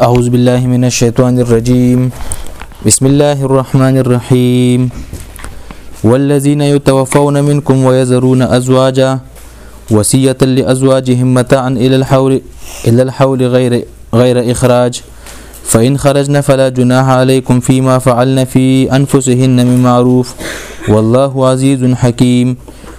أعوذ بالله من الشيطان الرجيم بسم الله الرحمن الرحيم والذين يتوفون منكم ويذرون أزواجا وصية لأزواجهم متاعا إلى الحول إلى الحول غير غير إخراج فإن خرجنا فلا جناح عليكم فيما فعلنا في أنفسهن من معروف والله عزيز حكيم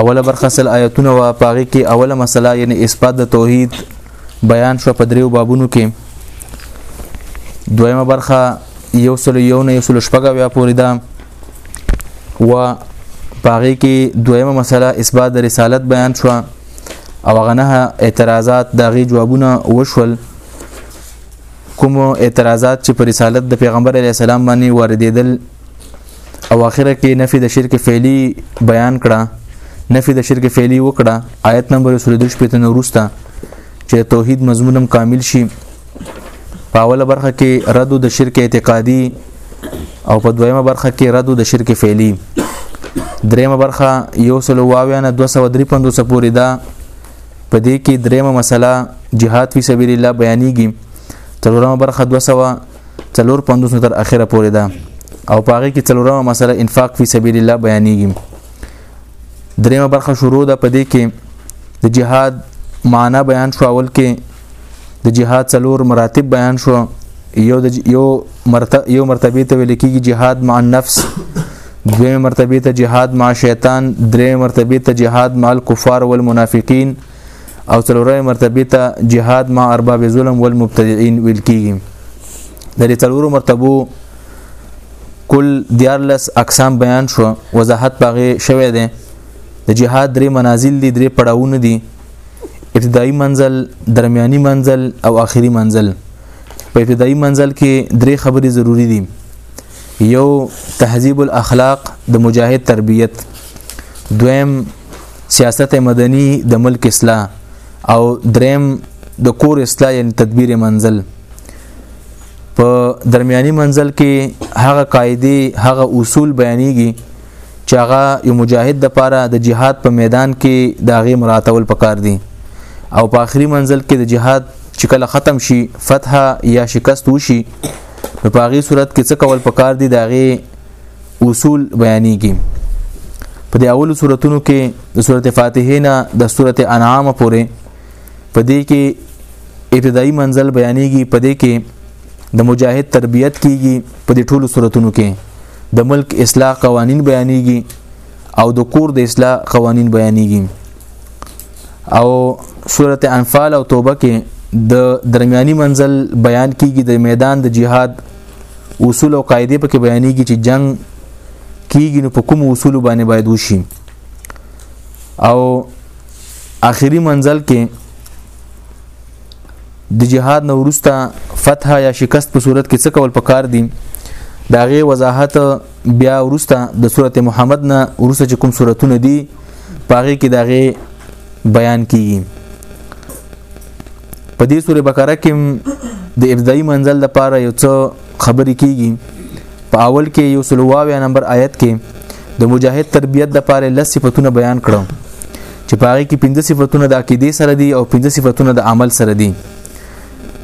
اوله برخه سل آیتونه وا پاغي کې اوله مسله یعنی اثبات د توحید بیان شو په دریو بابونو کې دویمه برخه یو سل یو نه یو سل شپږه بیا پوری ده و پاغي کې دویمه مسله اثبات د رسالت بیان شو او غنه اعتراضات دغه جوابونه وشول کوم اعتراضات چې پر رسالت د پیغمبر علی السلام باندې واردېدل او اخره کې نفي د شرک فعلی بیان کړه نفي د شرک فعلی وکړه آیت نمبر 32 په تنورسته چې توحید مضمونم کامل شي په اوله برخه کې رد د شرک اعتقادي او په دویمه برخه کې رد د شرک فعلی دریمه برخه یو سل واویا نه 253 پورې دا په دې کې دریمه مسله جهاد فی سبیل الله بیانېږي تلورمه برخه 200 څلور پندوس تر اخره پورې ده او په هغه کې څلورمه مسله انفاق فی سبیل الله بیانېږي دریمه برخه شروع ده په دې کې د جهاد معنا بیان شو اول کې د جهاد څلور مراتب بیان شو یو د یو مرتبه یو مرتبه ته ویل کېږي جهاد مع النفس دویم مرتبه ته جهاد مع شیطان دریم مرتبه ته جهاد مع الكفار والمنافقین او څلورمه مرتبه ته جهاد مع ارباب ظلم والمبتدعين ویل کیږي د دې څلورو مرتبو کل دیارلس اقسام بیان شو وضاحت پاغه شوه دی د جهاد درې منازل دي درې پړاوونه دي ابتدایي منزل درمیاني منزل او آخري منزل په ابتدایي منزل کې درې خبرې ضروری دي یو تهذیب الاخلاق د مجاهد تربیت دویم سیاست مدني د ملک اصلاح او دریم د کور اصلاح یعنی تدبیر منزل په درمیاني منزل کې هغه قاعده هغه اصول بیانېږي چې هغه یو مجاهد د پاره د جهاد په میدان کې د هغه مراتول پکار دي او په آخري منزل کې د جهاد چې کله ختم شي فتح یا شکست وشي نو په هغه صورت کې څه کول پکار دي د هغه اصول بیانېږي په دې اولو سوراتونو کې د سورته فاتحه نه د سورته انعام پورې په دې کې ابتدایي منزل بیانېږي په دې کې د مجاهد تربیت کیږي په دې ټولو سوراتونو کې د ملک اصلاح قوانین بیانېږي او د کور د اصلاح قوانین بیانېږي او سورته انفال او توبه کې د درمیاني منزل بیان کیږي د میدان د جهاد اصول او قاعده پکې بیانېږي چې جنگ کیږي نو په کوم اصول باندې باید وشي او آخري منزل کې د جهاد نو ورسته فتح یا شکست په صورت کې څه کول پکار دي دا غي وضاحت بیا ورسته د سورته محمد نه ورسته چې کوم سوراتونه دي پاره کې دا غي بیان کیږي په دې سورې بقره کې د ابتدایي منزل لپاره یو څه خبرې کیږي په اول کې یو سلواوی نمبر آیت کې د مجاهد تربیت لپاره لس صفاتونه بیان کړو چې په هغه کې پنځه صفاتونه د عقیده سره دي او پنځه صفاتونه د عمل سره دي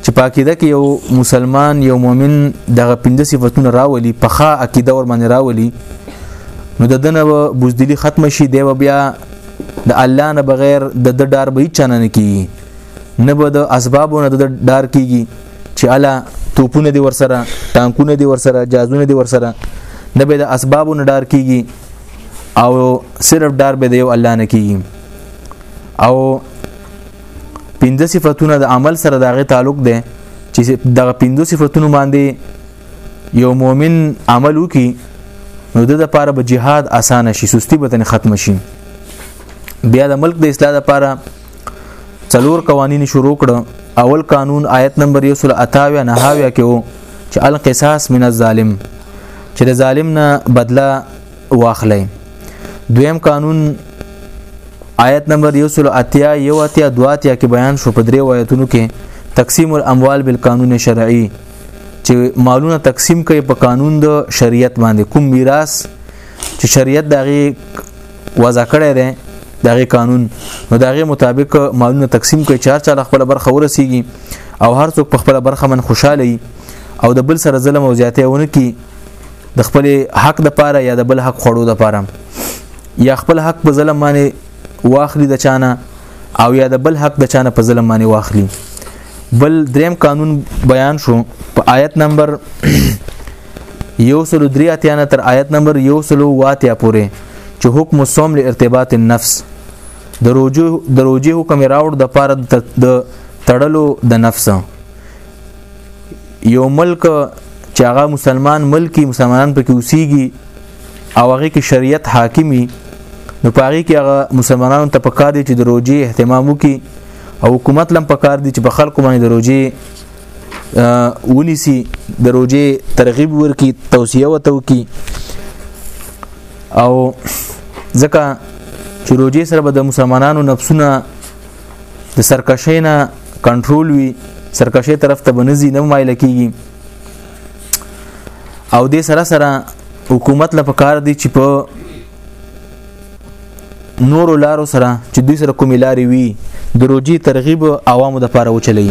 چې په عقیده کې یو مسلمان یو مؤمن دغه پنځه صفاتونه راولي په ښه عقیده ور باندې راولي نو د دنه بوزدلی ختم شي دی بیا د الله نه بغیر د د ډار به هیڅ نه کیږي نه به د اسبابو نه د ډار کیږي چې الا توپونه دي ورسره ټانکونه دي ورسره جازونه دي ورسره نه به د اسبابو نه ډار کیږي او صرف ډار به د یو الله نه کیږي او پنځه صفاتونه د عمل سره دغه تعلق ده چې دغه پنځه صفاتونه باندې یو مؤمن عمل وکي نو د لپاره به جهاد اسانه شي سستی به تن ختم شي بیا د ملک د اصلاح لپاره څلور قوانین شروع کړه اول قانون آیت نمبر 128 نه هاویا کې وو چې القصاص من الظالم چې د ظالم نه بدله واخلئ دویم قانون آیت نمبر 180 یو اتیا دو اتیا کې بیان شو په درې آیتونو کې تقسیم الاموال بالقانون شرعي چې مالونه تقسیم کوي په قانون د شریعت باندې کوم میراث چې شریعت دغه وضع کړی دی دغه قانون نو دغه مطابق مالونه تقسیم کوي چار چا خپل برخه ورسیږي او هر څوک په خپل برخه من خوشاله او د بل سره ظلم او زیاته ونه کی د خپل حق د پاره یا د بل حق خړو د پاره یا خپل حق په ظلم باندې واخلي د چانه او یا د بل حق د چانه په ظلم باندې واخلي بل دریم قانون بیان شو په آیت نمبر یو سلو درې اتیا نه تر آیت نمبر یو سلو واتیا پورې چې حکم الصوم لارتباط النفس د روجو د روجي حکم راوړ د پاره د تړلو د نفس یو ملک چې هغه مسلمان ملکی مسلمانان پکې اوسېږي او هغه کې شریعت حاکم وي نو پاره کې هغه مسلمانانو ته پکار دي چې د روزي اهتمام وکړي او حکومت لم پکار دي چې په خلکو باندې د روزي ونیسي د روزي ترغیب ورکي توصيه وته وکي او ځکه چې روزي سره به د مسلمانانو نفسونه د سرکشې نه کنټرول وي سرکشې طرف ته بنځي نه مایل کیږي او دې سره سره حکومت له پکار دی چې په نورو لارو سره چې دوی سره کومې لارې وي د روجي ترغیب عوامو د پاره وچلی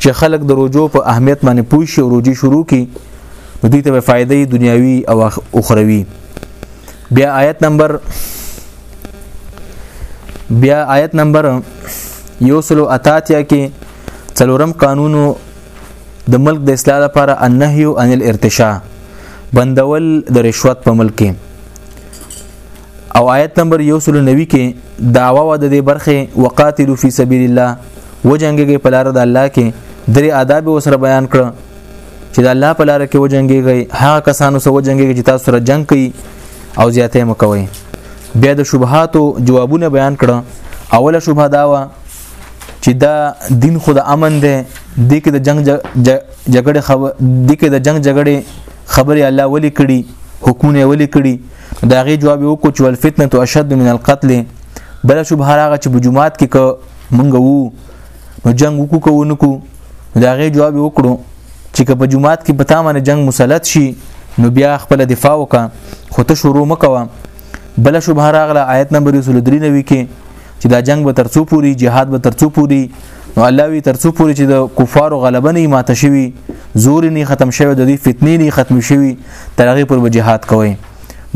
چې خلک د روجو په اهمیت باندې پوه شي او روجي شروع کړي نو دوی ته به فایده دنیاوي او اخروي بیا آیت نمبر بیا آیت نمبر یو سلو اتاتیا کې څلورم قانونو د ملک د اصلاح لپاره النهي عن الارتشاء بندول د رشوت په ملک کې او آیت نمبر 190 کې داوا و د دې برخه وقاتلو فی سبیل الله وجنګږي په لار د الله کې درې آداب وسره بیان کړ چې د الله په لار کې وجنګږي هغه کسانو سره وجنګږي چې تاسو سره جنگ کوي او زیاته مکوي بیا د شبهاتو جوابونه بیان کړ اوله شبهه داوا چې دا دین خو د امن دی د کې د جنگ جګړه خبر د کې د جنگ جګړه خبره الله ولي کړي حکمونه ولي کړي دا غي جواب وکړو چې ول فتنه تو اشد من القتل بل شبهه راغه چې بجماعت کې کو مونږ وو نو جنگ وکړو کو نکو دا غي جواب وکړو چې که په جماعت کې پتا باندې جنگ مسلط شي نو بیا خپل دفاع وکړه خو ته شروع مکوه بل شبهه راغله آیت نمبر 193 کې چې دا جنگ به ترڅو پوری جهاد به ترڅو پوری نو الله وی ترڅو پوری چې د کفارو غلبه نه ماته شوی زور نه ختم شوی د دې فتنې نه ختم شوی تر هغه پر جهاد کوي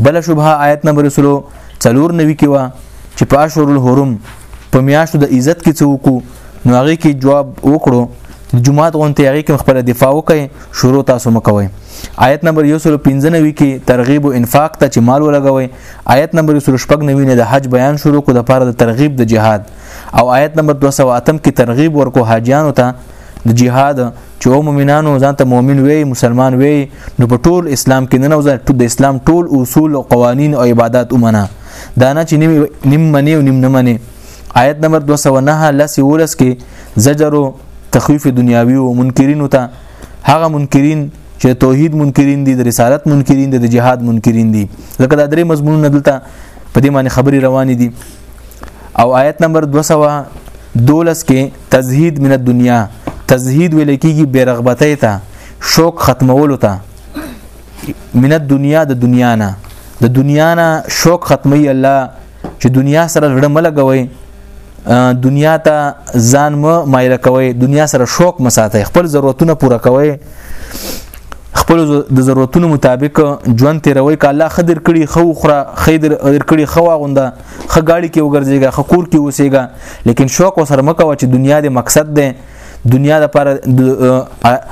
بل شبهه آیت نمبر 3 څلور نوي کې وا چې په اشهر الحرم په میاشتو د عزت کې څوک نو هغه کې جواب وکړو جمعات غونته هغه کې خپل دفاع وکړي شروع تاسو مکوي آیت نمبر 195 کې ترغیب او انفاق ته چې مال ولګوي آیت نمبر 199 نه د حج بیان شروع کو د پاره د ترغیب د جهاد او آیت نمبر 208 کې ترغیب ورکو حاجیانو ته د جهاد چې او مؤمنانو ځان ته مؤمن وي مسلمان وي نو په ټول اسلام کې نه نوځه ټول د اسلام ټول اصول او قوانین او عبادت ومنه دا نه چې نیم نیم منی او نیم نه منی آیت نمبر 209 لسی ولس کې زجر تخویف دنیاوی او منکرین ته هغه منکرین چې توحید منکرین دي د رسالت منکرین دي د جهاد منکرین دي لکه دا درې مضمونونه دلته په دې باندې خبري روانې دي او آیت نمبر 212 کې تزهید من الدنیا تزهید ویل کېږي بیرغبتۍ ته شوق ختمولو ته من الدنیا د دنیا نه د دنیا نه شوق ختمي الله چې دنیا سره غړ ملګوي دنیا ته ځان مو مایل کوي دنیا سره شوق مساتي خپل ضرورتونه پوره کوي خپل د ضرورتونو مطابق ژوند تیروي که الله خدر کړي خو خره خیدر در کړي خو غونده خ گاډي کې وګرځيږي خ کور کې اوسېږي لیکن شوق وسره مکو چې دنیا د مقصد ده دنیا د پر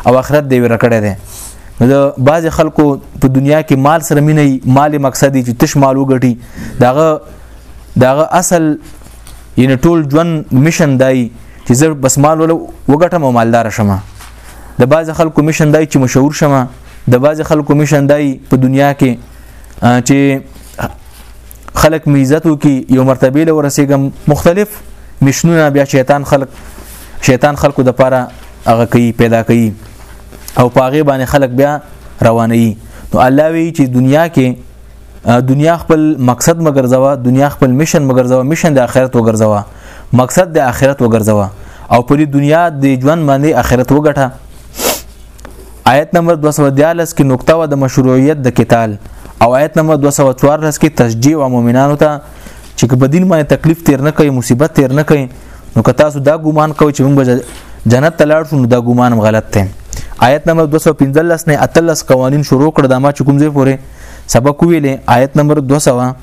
او آخرت دی ورکړه ده نو د بعض خلکو په دنیا کې مال سره مینه مال مقصدی چې تش مال وګټي داغه داغه اصل یعنی ټول ژوند میشن دای چې زه بس مال ول وګټم او مالدار شم د باز خلکو میشن دای چې مشهور شم د باز خلکو میشن دای په دنیا کې چې خلک می عزت وکي یو مرتبه له ورسېګم مختلف مشنونه بیا شیطان خلک شیطان خلکو د پاره هغه کوي پیدا کوي او پاغه باندې خلک بیا رواني نو الله وی چې دنیا کې دنیا خپل مقصد مګرځوا دنیا خپل میشن مګرځوا میشن د آخرت وګرځوا مقصد د آخرت وګرځوا او په دې دنیا د ژوند باندې آخرت وګټه آیت نمبر 214 کې نقطه و د مشروعیت د قتال او آیت نمبر 214 کې تشجیع او مؤمنانو ته چې په دین باندې تکلیف تیر نه کوي مصیبت تیر نه کوي نو که تاسو دا ګومان کوئ چې موږ جنت ته لاړ شو نو دا ګومان غلط دی آیت نمبر 215 نه اتلس قوانین شروع کړ د ما چې کوم ځای پورې سبق ویلې آیت نمبر 200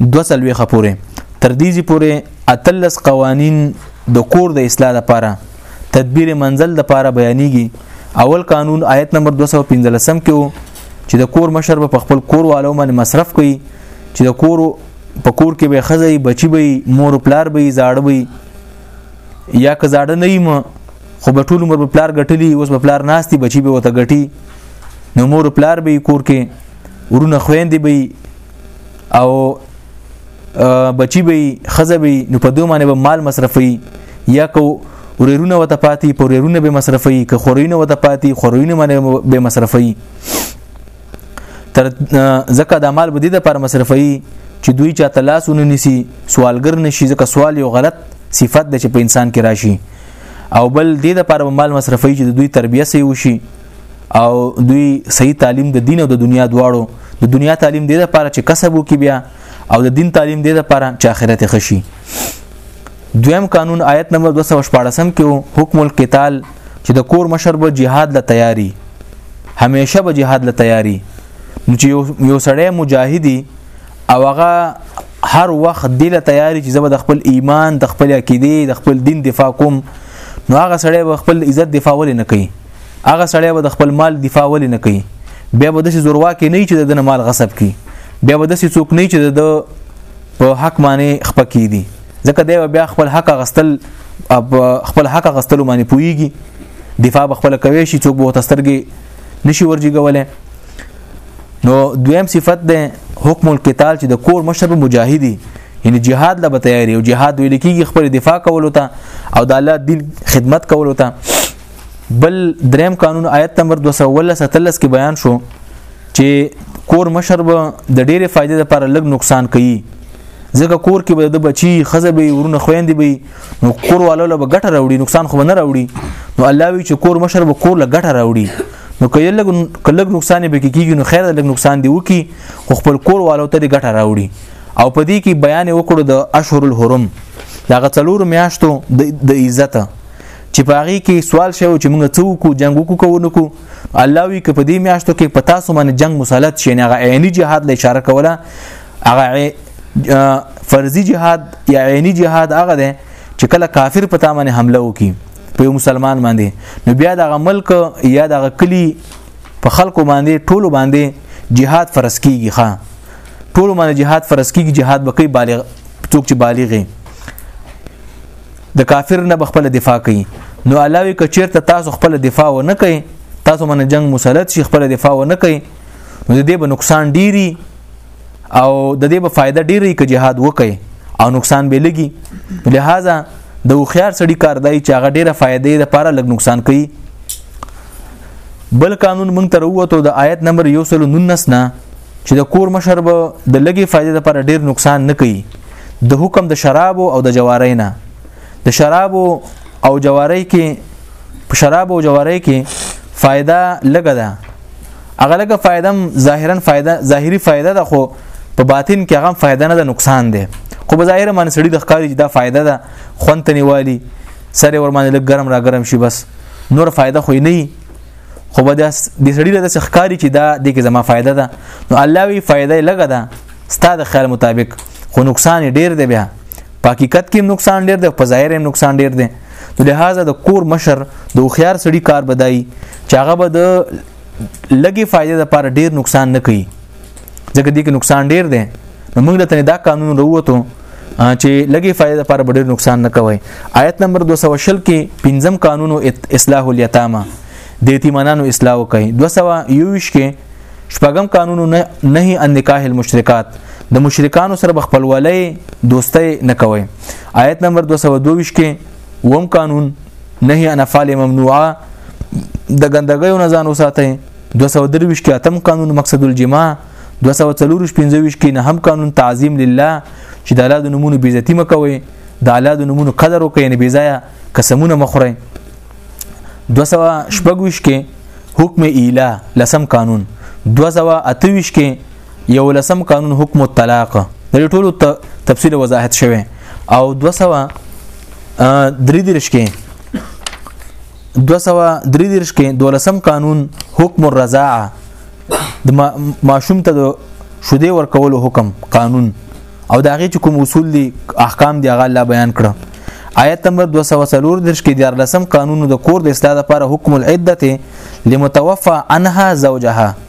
200 خپوره تر دې چې پوره اتلس قوانین د کور د اصلاح لپاره تدبیر منزل لپاره بیانېږي اول قانون آیت نمبر 215 کې وو چې د کور مشر په خپل کور والو باندې مصرف کوي چې د کور په کور کې به خزې بچي به مور پلار به زاړه به یا که زاړه نه یم خو به ټول عمر به پلار ګټلی اوس به پلار ناشتي بچي به وته ګټي نو مور پلار به کور کې ورونه خويندې به او بچي به خزه به نو په دوه باندې به مال مصرفي یا کو ورونه وته پاتې پرونه به مصرفي که خورونه وته پاتې خورونه باندې به مصرفي تر زکه د مال بدی د پر مصرفي چې دوی چا تلاسونه نسی سوالګر نشي زکه سوال یو غلط صفت د چې په انسان کې راشي او بل دې د پر مال مصرفي چې د دوی تربیه سي وشي او دوی صحیح تعلیم د دین او د دنیا دواړو د دنیا تعلیم دې لپاره چې کسب وکي بیا او د دین تعلیم دې لپاره چې آخرت خشي دویم قانون آیت نمبر 214 کې حکم القتال چې د کور مشر به jihad له تیاری همیشه به jihad له تیاری نو چې یو سړی مجاهدی او هغه هر وخت دله تیاری چې زبر د خپل ایمان د خپل عقیده د خپل دین دفاع کوم نو هغه سړی به خپل عزت دفاع ولې نه کوي هغه سړی به د خپل مال دفاع ولې نه کوي بیا به داسې زورواکې نه چې د مال غصب کړي بیا به داسې څوک نه چې د په حق باندې خپکی دي ځکه دی بیا خپل حق غستل خپل حق غستلو باندې پويږي دفاع به خپل کوي شي څوک به تسترګي نشي ورجګولای نو دویم صفت ده حکم القتال چې د کور مشر مجاهدی یعنی جهاد لا تیاری او جهاد ویل کیږي خپل دفاع کولو ته او د الله دین خدمت کولو ته بل دریم قانون آیت نمبر 213 کې بیان شو چې کور مشر به د ډېرې فائدې لپاره لږ نقصان کوي ځکه کور کې به د بچي خزه به ورونه خويندې به نو کور والو له ګټه راوړي نقصان خو نه راوړي نو الله وی چې کور مشر به کور له ګټه راوړي نو کله لګ کله نقصان به کیږي نو خیر لګ نقصان دی وکي خو خپل کور والو ته ګټه راوړي او په دې کې بیان وکړو د اشهر الحرم دا غڅلور میاشتو د عزت چې پاغي کې سوال شوی چې موږ څو کو جنگ وکړو کو نکو الله وی ک په دې میاشتو کې پتا سو باندې جنگ مسلط شي نه غ عیني جهاد له اشاره کوله هغه فرضي جهاد یا عیني جهاد هغه دی چې کله کافر په تامنه حمله وکي په یو مسلمان باندې نو بیا دغه ملک یا دغه کلی په خلکو باندې ټولو باندې جهاد فرض کیږي ښا ټولو باندې جهاد فرض کیږي جهاد بکې بالغ څوک چې بالغ د کافر نه بخپل دفاع کوي نو علاوه کچیر ته تاسو خپل دفاع و نه کوي تاسو من جنگ مسلط شي خپل دفاع و نه کوي نو د دې به نقصان ډیری او د دې به فائدہ ډیری ک جهاد وکي او نقصان به لګي لہذا د خوخيار سړي کار دی چې هغه ډیره فائدې د پاره لګ نقصان کوي بل قانون مونږ تر وته د آیت نمبر 119 نه چې د کور مشر به د لګي فائدې لپاره ډیر نقصان نه کوي د حکم د شراب او د جوارۍ نه د شراب او جوارۍ کې په شراب او جوارۍ کې فائدہ لګه ده هغه لکه فائدہ ظاهرا فائدہ ظاهری فائدہ ده خو په باطن کې هغه فائدہ نه ده نقصان ده خو په ظاهر باندې سړی د ښکاری دا فائدہ ده خونته نیوالی سره ور باندې لګ ګرم را ګرم شي بس نور فائدہ خو نه خو به د سړی له ښکاری چې دا د کې زما فائدہ ده نو الله وی فائدہ لګه ده ستاده خیال مطابق خو نقصان ډیر دی بیا په حقیقت کې نقصان ډیر دی په ظاهر هم نقصان ډیر دی نو لهدا د کور مشر د خيار سړي کار بدای چې هغه به د لګي فائدې لپاره ډیر نقصان نه کوي ځکه دې کې نقصان ډیر دی نو موږ ته دا قانون وروته چې لګي فائدې لپاره ډیر نقصان نه کوي آیت نمبر 220 کې پنځم قانون اصلاح الیتامه د یتیمانو اصلاح کوي 221 کې شپږم قانون نه نه ان نکاح المشرکات د مشرکانو سره خپلولې دوستۍ نه کوي آیت نمبر 222 کې وم قانون نهي عن افعال ممنوعه د ګندګۍ نه ځان وساتئ 223 کې اتم قانون مقصد الجماع 245 کې نه هم قانون تعظیم لله چې د الله د نمونه بیزتی مکوي د الله د نمونه قدر وکړي نه بیزایا قسمونه مخره 226 کې حکم اله لسم قانون 228 کې یو لسم قانون حکم الطلاق د ټولو تفصیل وضاحت شوه او 200 درې درش کې 200 درې درش کې دولسم قانون حکم الرضاعه د ماشوم ته د شوده ورکولو حکم قانون او دا غي چې کوم اصول دي احکام دي هغه الله بیان کړ آیت نمبر 204 درش کې دیار لسم قانون د کور د اصلاح لپاره حکم العدته لمتوفى عنها زوجها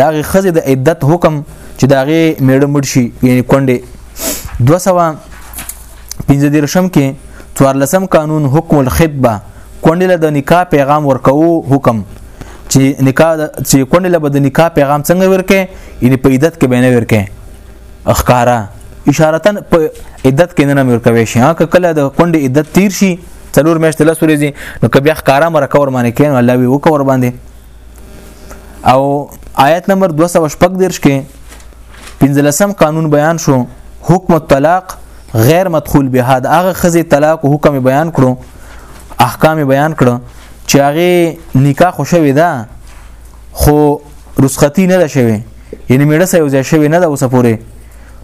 دا غي خزه د عدت حکم چې دا غي میړه مړ شي یعنی کونډه 215 درشم کې 14 قانون حکم الخطبه کونډه له د نکاح پیغام ورکوو حکم چې نکاح چې کونډه له د نکاح پیغام څنګه ورکه یعنی په عدت کې بینه ورکه اخکارا اشارتن په عدت کې نه مر کوي شي ها کله د کونډه عدت تیر شي څلور میاشتې لس ورځې نو که بیا ښکارا مرکه ور باندې کین الله وی وکور باندې او آیت نمبر 214 کې پنځلسم قانون بیان شو حکم الطلاق غیر مدخول به دا هغه خزي طلاق حکم بیان کړو احکام بیان کړو چې هغه نکاح خوشوي ده خو رسختی نه ده شوی یعنی میړه سره یو ځای شوی نه ده اوسه پورې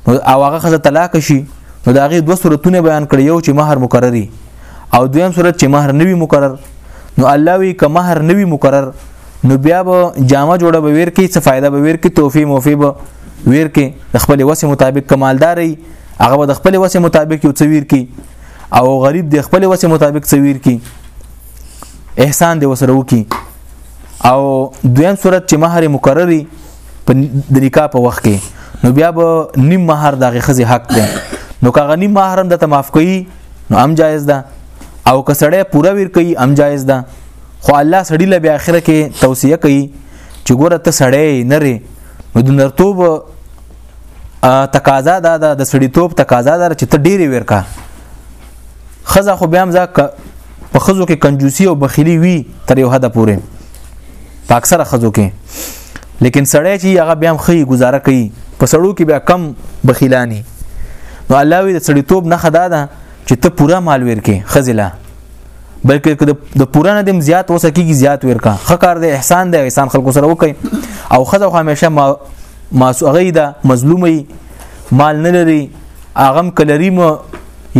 نو او هغه خزه طلاق شي نو دا هغه دوه صورتونه بیان کړي یو چې مہر مقرري او دویم صورت چې مہر نوی مقرر نو الله وی که مہر نوی مقرر نو بیا به جامه جوړه به ویر کې څه فائدہ به ویر کې توفی موفی به ویر کې خپل وسه مطابق کمالداري هغه به د خپل وسه مطابق یو څه ویر کی او غریب د خپل وسه مطابق څه ویر کی احسان دی وسره وکي او دویم صورت چې مہر مقرري په د نکاح په وخت کې نو بیا به نیم مہر دغه خزي حق دی نو کاغه نیم مہر هم د تماف کوي نو ام جایز ده او که سړی پوره ور کوي ام جایز ده خو الله سړی له بیا اخره کې توصیه کوي چې ګوره ته سړی نه ری نو د نرتوب تقاضا ده د سړیتوب تقاضا ده چې ته ډیره ورکا خزه خو بیا هم ځکه په خزو کې کنجوسی او بخیلی وی تر یو حد پورې په اکثره خزو کې لیکن سړی چې هغه بیا هم خې گزاره کوي په سړو کې بیا کم بخیلانی نو الله وی د سړیتوب نه خدا ده چې ته پورا مال ورکې خزله بلکې د پورا نه دم زیات وسه کیږي زیات ورکا خکار د احسان د احسان خلکو سره وکي او خزه خو همیشه ما ماسوغی ده مظلومي مال نه لري اغم کلري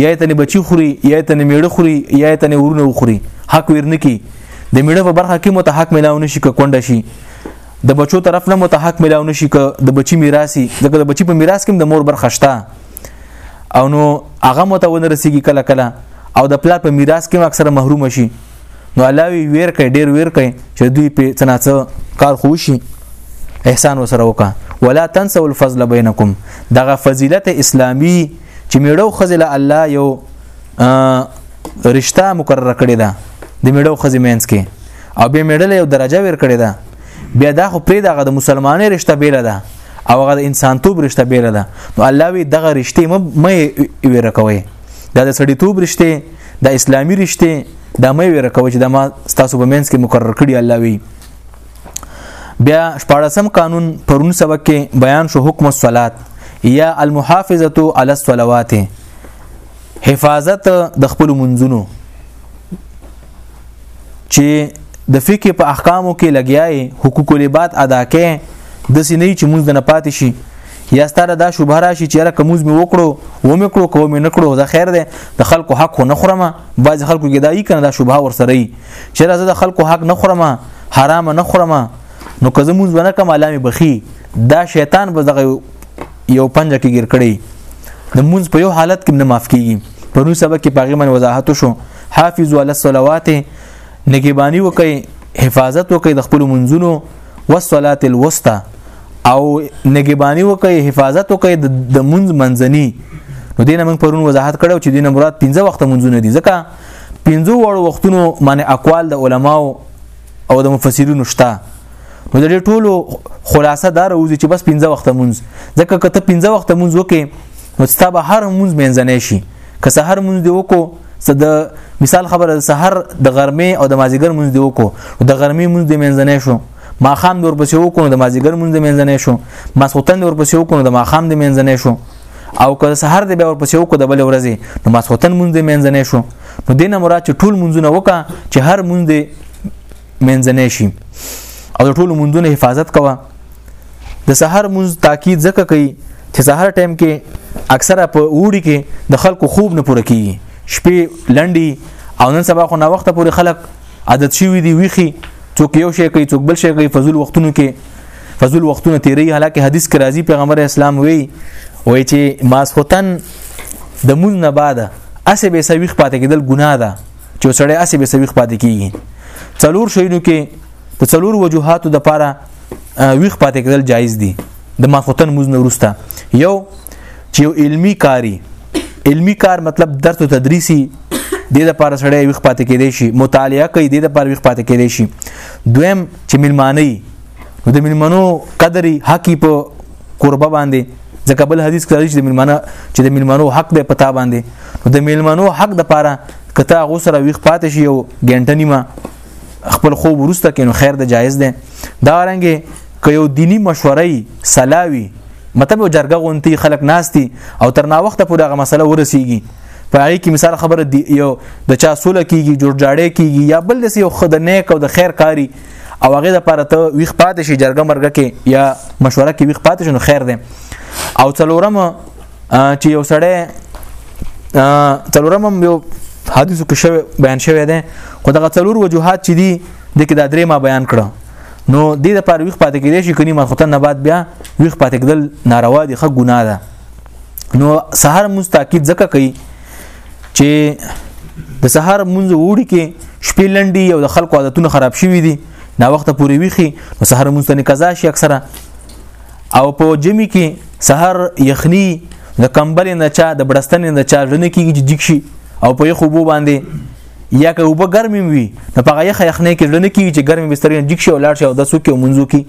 یا تنه بچی خوري یا تنه میړه خوري یا تنه ورونه وخوري حق ورنه کی د میړه په برخه کې متحق ملاو نشي که کونډه شي د بچو طرف نه متحق ملاو نشي که د بچی میراثي ځکه د بچی په میراث کې د مور برخه شته او نو هغه متونه رسیږي کله کله او د پلار په میراث کې اکثره محروم شي نو علاوه ویر کوي ډیر ویر کوي چې دوی په څناڅه کار خوشي احسان وسره وکا ولا تنسوا الفضل بينكم دغه فضیلت اسلامی چې میړو خزل الله یو رشتہ مقرره کړی دا د میړو خزې مینس کې او به میړل یو درجه ور کړی دا بیا دا خو پرې دغه د مسلمانې رشتہ بیل ده او هغه د انسان توب رشتہ بیل ده نو الله وی دغه رشتې مې ویره کوي دا د سړی توب رشتې د اسلامی رشتې دا مې ویره کوي چې دا ما تاسو په مینس کې مقرر کړی الله وی بیا شپاړسم قانون پرون سبق کې بیان شو حکم الصلات یا المحافظه علی الصلوات حفاظت د خپل منځونو چې د فقه په احکامو کې لګیاي حقوق العباد ادا کړي د سینې چې موږ د نه پاتې شي یا ستاره دا شوبه راشي چې را کومز می وکړو و می کړو کوم نه کړو دا خیر ده د خلکو حق نه خورم باز خلکو کې دای کنه دا شوبه ور سره چې راځه د خلکو حق نه خورم حرام نه خورم نو که زمونږ ونه کوم الله می بخي دا شیطان به دغه یو پنځه کې ګر کړی د مونږ په یو حالت کې نه معاف کیږي په نو سبق کې پاغي من وضاحت شو حافظ علی الصلوات نگهبانی وکي حفاظت وکي د خپل منځونو والصلاه الوسطى او نگهبانی وکي حفاظت وکي د منځ منځني نو دینه موږ پرون وضاحت کړو چې دینه مراد 15 وخت منځونه دي ځکه پنځو وړو وختونو باندې اقوال د علماو او د مفسرینو شته نو د دې ټولو خلاصه دا راوځي چې بس پنځه وخت مونږ ځکه کته پنځه وخت مونږ وکې نو ستابه هر مونږ منځنه شي که سحر مونږ دی وکړو څه د مثال خبره د سحر د غرمې او د مازیګر مونږ دی وکړو د غرمې مونږ دی منځنه شو ماخام د ورپسې وکړو د مازیګر مونږ د منځنه شو ماسوتن د ورپسې وکړو د ماخام د منځنه شو او که سحر دی بیا ورپسې وکړو د بل ورځې نو ماسخوتن مونږ دې منځنې شو نو دینه مراد چې ټول مونږونه وکا چې هر مونږ دې منځنې شي او د ټول مونږونه حفاظت کوه د سحر مونږ تاکید ځکه کوي چې سحر ټایم کې اکثره په وړي کې د خلکو خوب نه پوره کیږي شپې لنډي او نن سبا خو نه وخت پورې خلک عادت شوی دی ویخي څوک یو شي کوي څوک بل شي کوي فضل وختونو کې فضل وختونه تیری حالکه حدیث کې راځي پیغمبر اسلام وی وای چې ماسختن د مون نه بعد اسه به سویخ پاتې کېدل ګناه ده چې سړی اسه به سویخ پاتې کیږي څلور شینو کې د څلور وجوهاتو د پاره ویخ پاتې کېدل جایز دي د ماسختن مون نه ورسته یو چې یو علمی کاری علمی کار مطلب درس او تدریسی د دې لپاره سړی ویخ پاتې کېدی شي مطالعه کوي د دې لپاره ویخ پاتې کېدی شي دویم چې ملمانی نو د ملمنو قدرې حق په قربه باندې ځکه بل حدیث کې راځي چې د ملمنه چې د ملمنو حق دی پتا باندې نو د ملمنو حق د پاره کته غوسره ویخ پاتې شي یو ګنټه نیمه خپل خو ورسته کینو خیر د جایز ده دا رنګه که یو دینی مشورې سلاوي مطلب جرګه غونتی خلک ناشتي او تر نا وخت پورې هغه مسله ورسیږي په هغه کې مثال خبره دی یو د چا سوله کیږي جوړ جاړې کیږي یا بل د یو خدای نیک او د خیر کاری او هغه د پاره ته ویخ پاتې شي جرګه مرګه کې یا مشوره کې ویخ پاتې شنو خیر دی او څلورم چې یو سړی څلورم یو حدیث کې شوی بیان شوی دی خو دغه څلور وجوهات چې دي د کې دا درې ما بیان کړو نو د دې لپاره ویخ پاتې کېدې شي کني مخته نه بعد بیا ویخ پاتې کېدل ناروا دي خه ګناه ده نو سحر مستاکید ځکه کوي چې د سهار منځ وړي کې شپې لنډي او د خلکو عادتونه خراب شوي دي نا وخت پورې ویخي نو سهار منځ ته قضا شي اکثره او په جمی کې سهار یخني د کمبل نه چا د بړستن نه چا ژنه کېږي چې جګ شي او په یخو بو باندې یا که وب ګرمي وي نو په یخ یخنه کې ژنه کېږي چې ګرمي بستر نه جګ شي او لاړ شي او د سوکي او منځو کې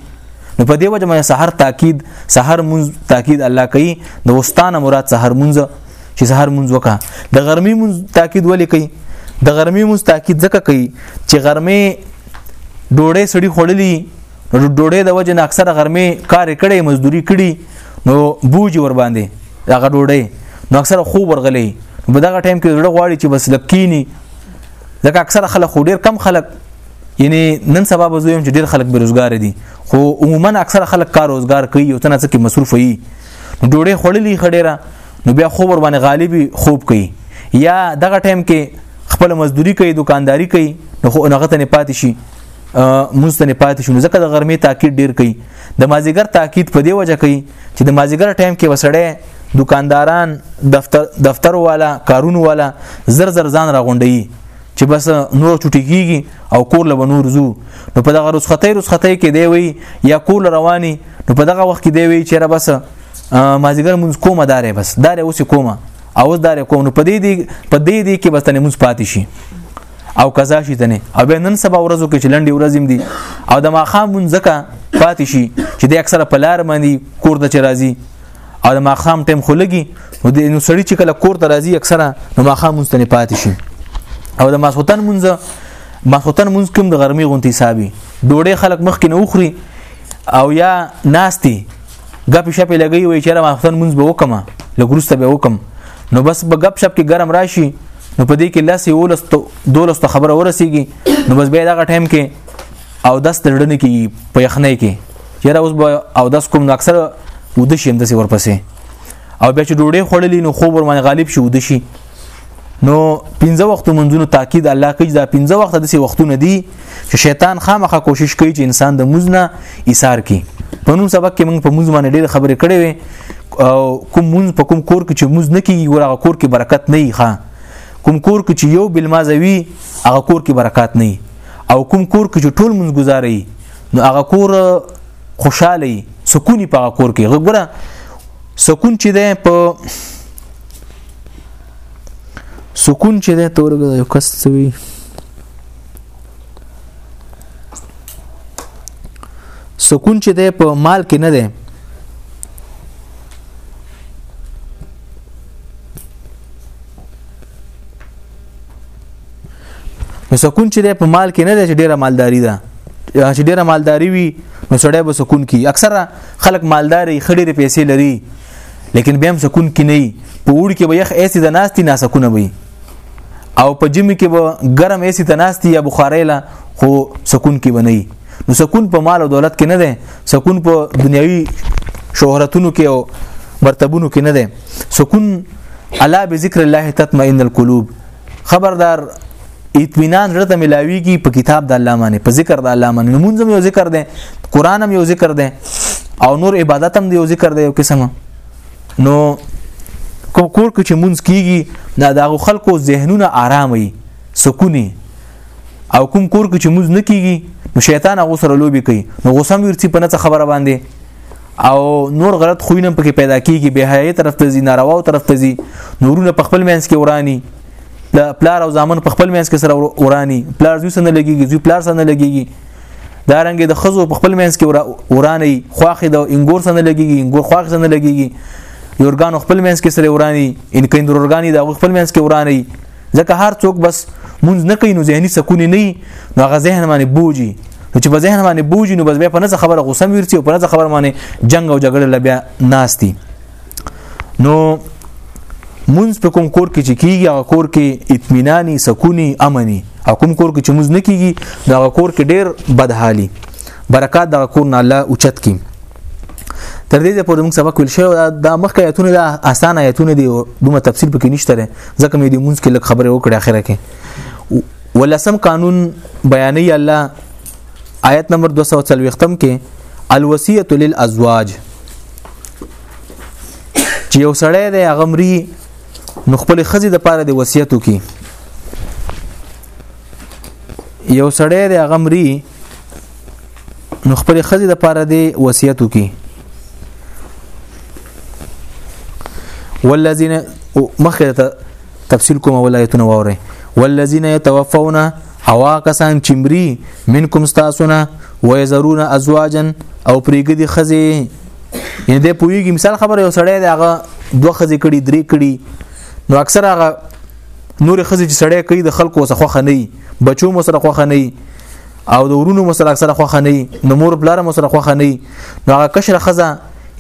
نو په دې وجه مې سحر تاکید سحر منز تاکید الله کوي د وستانه مراد سحر منز چې سحر مونږ وکا د غرمې مونږ تاکید ولې کوي د غرمې مونږ تاکید ځکه کوي چې غرمې ډوړې سړی خړلې ډوړې د وجه نه اکثره غرمې کار کړي مزدوري کړي نو بوج ور باندې هغه ډوړې نو اکثره خوب ورغلې په دغه ټایم کې زړه غواړي چې بس لکینی ځکه اکثره خلک خو ډیر کم خلک یعنی نن سبا به زویم چې ډیر خلک بیروزګار دي خو عموما اکثره خلک کار روزګار کوي او تنه څه کې مصروف وي نو ډوډۍ خوړلې خډيره نو بیا خوب ور باندې غالبي خوب کوي یا دغه ټایم کې خپل مزدوري کوي دکانداری کوي نو خو هغه ته نه پاتې شي موږ ته نه پاتې شو ځکه د غرمې تاکید ډیر کوي د مازیګر تاکید په دی وجه کوي چې د مازیګر ټایم کې وسړی دکانداران دفتر دفتر والا کارون والا زر زر ځان راغونډي چې بس نور چټي کیږي او کور له نور زو نو په دغه رسختۍ رسختۍ کې دی وی یا کول رواني نو په دغه وخت کې دی وی چې را بس مازیګر مونږ کومه دارې بس دارې اوس کومه او اوس دارې کوم نو په دې دی په دې دی کې بس تنه مونږ پاتې شي او قضا شي تنه او به نن سبا ورځو کې چلندې ورځم دي او د ماخام مونږه پاتې شي چې د اکثره په لار باندې کور ته چرایي او د ماخام ټیم خو لګي نو د نو سړی چې کله کور ته راځي اکثره نو ماخام مونږ پاتې شي او د ماسوتن مونږ ماسوتن مونږ کوم د غرمې غونتی حسابي ډوډۍ خلک مخ کې نه وخوري او یا ناشتي غپ شپ لګي وي چې ماسوتن مونږ به وکما لګروسته به وکم نو بس به غپ شپ کې ګرم راشي نو په دې کې لاسي ولست دولست خبره ورسیږي نو بس به دا ټایم کې او داس تړنه کې په یخنۍ کې یاره اوس به او داس کوم نو اکثر ود شي همداسې ورپسې او بیا چې ډوډۍ خوړلې نو خوب ورمانه غالب شي ود شي نو پنځه وخت منځونو تاکید الله کوي دا پنځه وخت د وختونه دي چې شیطان خامخه کوشش کوي چې انسان د مزنه ایثار کړي په نوم سبق کې موږ په موز باندې ډېر خبرې کړې وې او کوم مونږ په کوم کور کې چې موز نه کیږي ورغه کور کې برکت نه ښه کوم کور کې چې یو بل مازوي هغه کور کې برکت نه او کوم کور کې چې ټول مونږ گزاري نو هغه کور خوشاله سکونی په کور کې غوړه سکون چې ده په سکون چې ده تورګه یو کس وی سکون چې ده په مال کې نه ده نو سکون چې ده په مال کې نه ده چې ډیره مالداری ده چې ډیره مالداری وي نو سړی به سکون کی اکثره خلک مالداري خډيري پیسې لري لیکن بیا هم سکون کې نه په وړ کې به یخ ایسي د ناستي ناسکونه وي او په جمی کې به ګرم ایسي ته ناستي یا بخارې لا خو سکون کې بنئ نو سکون په مال او دولت کې نه ده سکون په دنیوي شهرتونو کې او مرتبونو کې نه ده سکون الا بذکر الله تطمئن القلوب خبردار اطمینان زړه ته ملاویږي په کتاب د الله باندې په ذکر د الله باندې نمونځ یو ذکر دی قران هم یو ذکر دی او نور عبادت هم یو ذکر دی یو قسم نو کوم کور کې چې مونږ کیږي دا د خلکو ذهنونه آرام وي سکونی او کوم کور کې چې مونږ نه کیږي نو شیطان هغه سره لوبي کوي نو غوسم ورڅی په نه خبره باندې او نور غلط خوینه پکې پیدا کیږي به حیاي طرف ته ځي نارواو طرف ته ځي نورونه په خپل مینس کې ورانی پلار او ځامن په خپل مینس کې سره ورانی پلار زوی سره لګيږي زوی پلار سره لګيږي دا رنګ د خزو په خپل مینس کې ورانی خواخې د انګور سره لګيږي انګور خواخې سره لګيږي یورګان خپل مینس کې سره ورانی ان کیندرورګانی د خپل مینس کې ورانی ځکه هر څوک بس مونږ نه کوي نو ذهني سکون نه نو هغه ذهن باندې بوجي چې په ذهن باندې بوجي نو بس بیا په نظر خبره غوسه ورسي او په نظر خبره باندې جنگ او جګړه لبیا ناشتي نو مونږ په کوم کور کې چې کیږي هغه کور کې اطمینانی سکونی امني او کوم کور کې چې مونږ نه کیږي دا کور کې ډیر بدحالي برکات دا کور نه الله اوچت کی تر دې پورې موږ سبق ویل شو دا مخکې آیتونه دا اسانه آیتونه دي دومره تفصیل پکې نشته ځکه مې دې مونږ کې لږ خبره وکړه اخره کې ولسم قانون بیانې الله آیت نمبر 240 ختم کې الوصیه للازواج چې یو سړی دی هغه مري نو خپل خزي د پاره د وصیت وکي یو سړی دی هغه مري نو خپل خزي د پاره دی وصیت وکي والذین مخه تفصیل کوم ولایتونه وره والذین یتوفون اوا کسان چمری منکم استاسونه ويزرون ازواجا او پریګدي خزي یعنی د پویږي مثال خبره یو سړی دی هغه دوه خزي کړي درې کړي نو اکثر هغه نور خزي چې سړی کوي د خلکو څخه خنه بچو مو سره خوخه نه او د ورونو مو سره اکثره خوخه نه نو مور بلاره مو سره خوخه نه نو هغه کشره خزه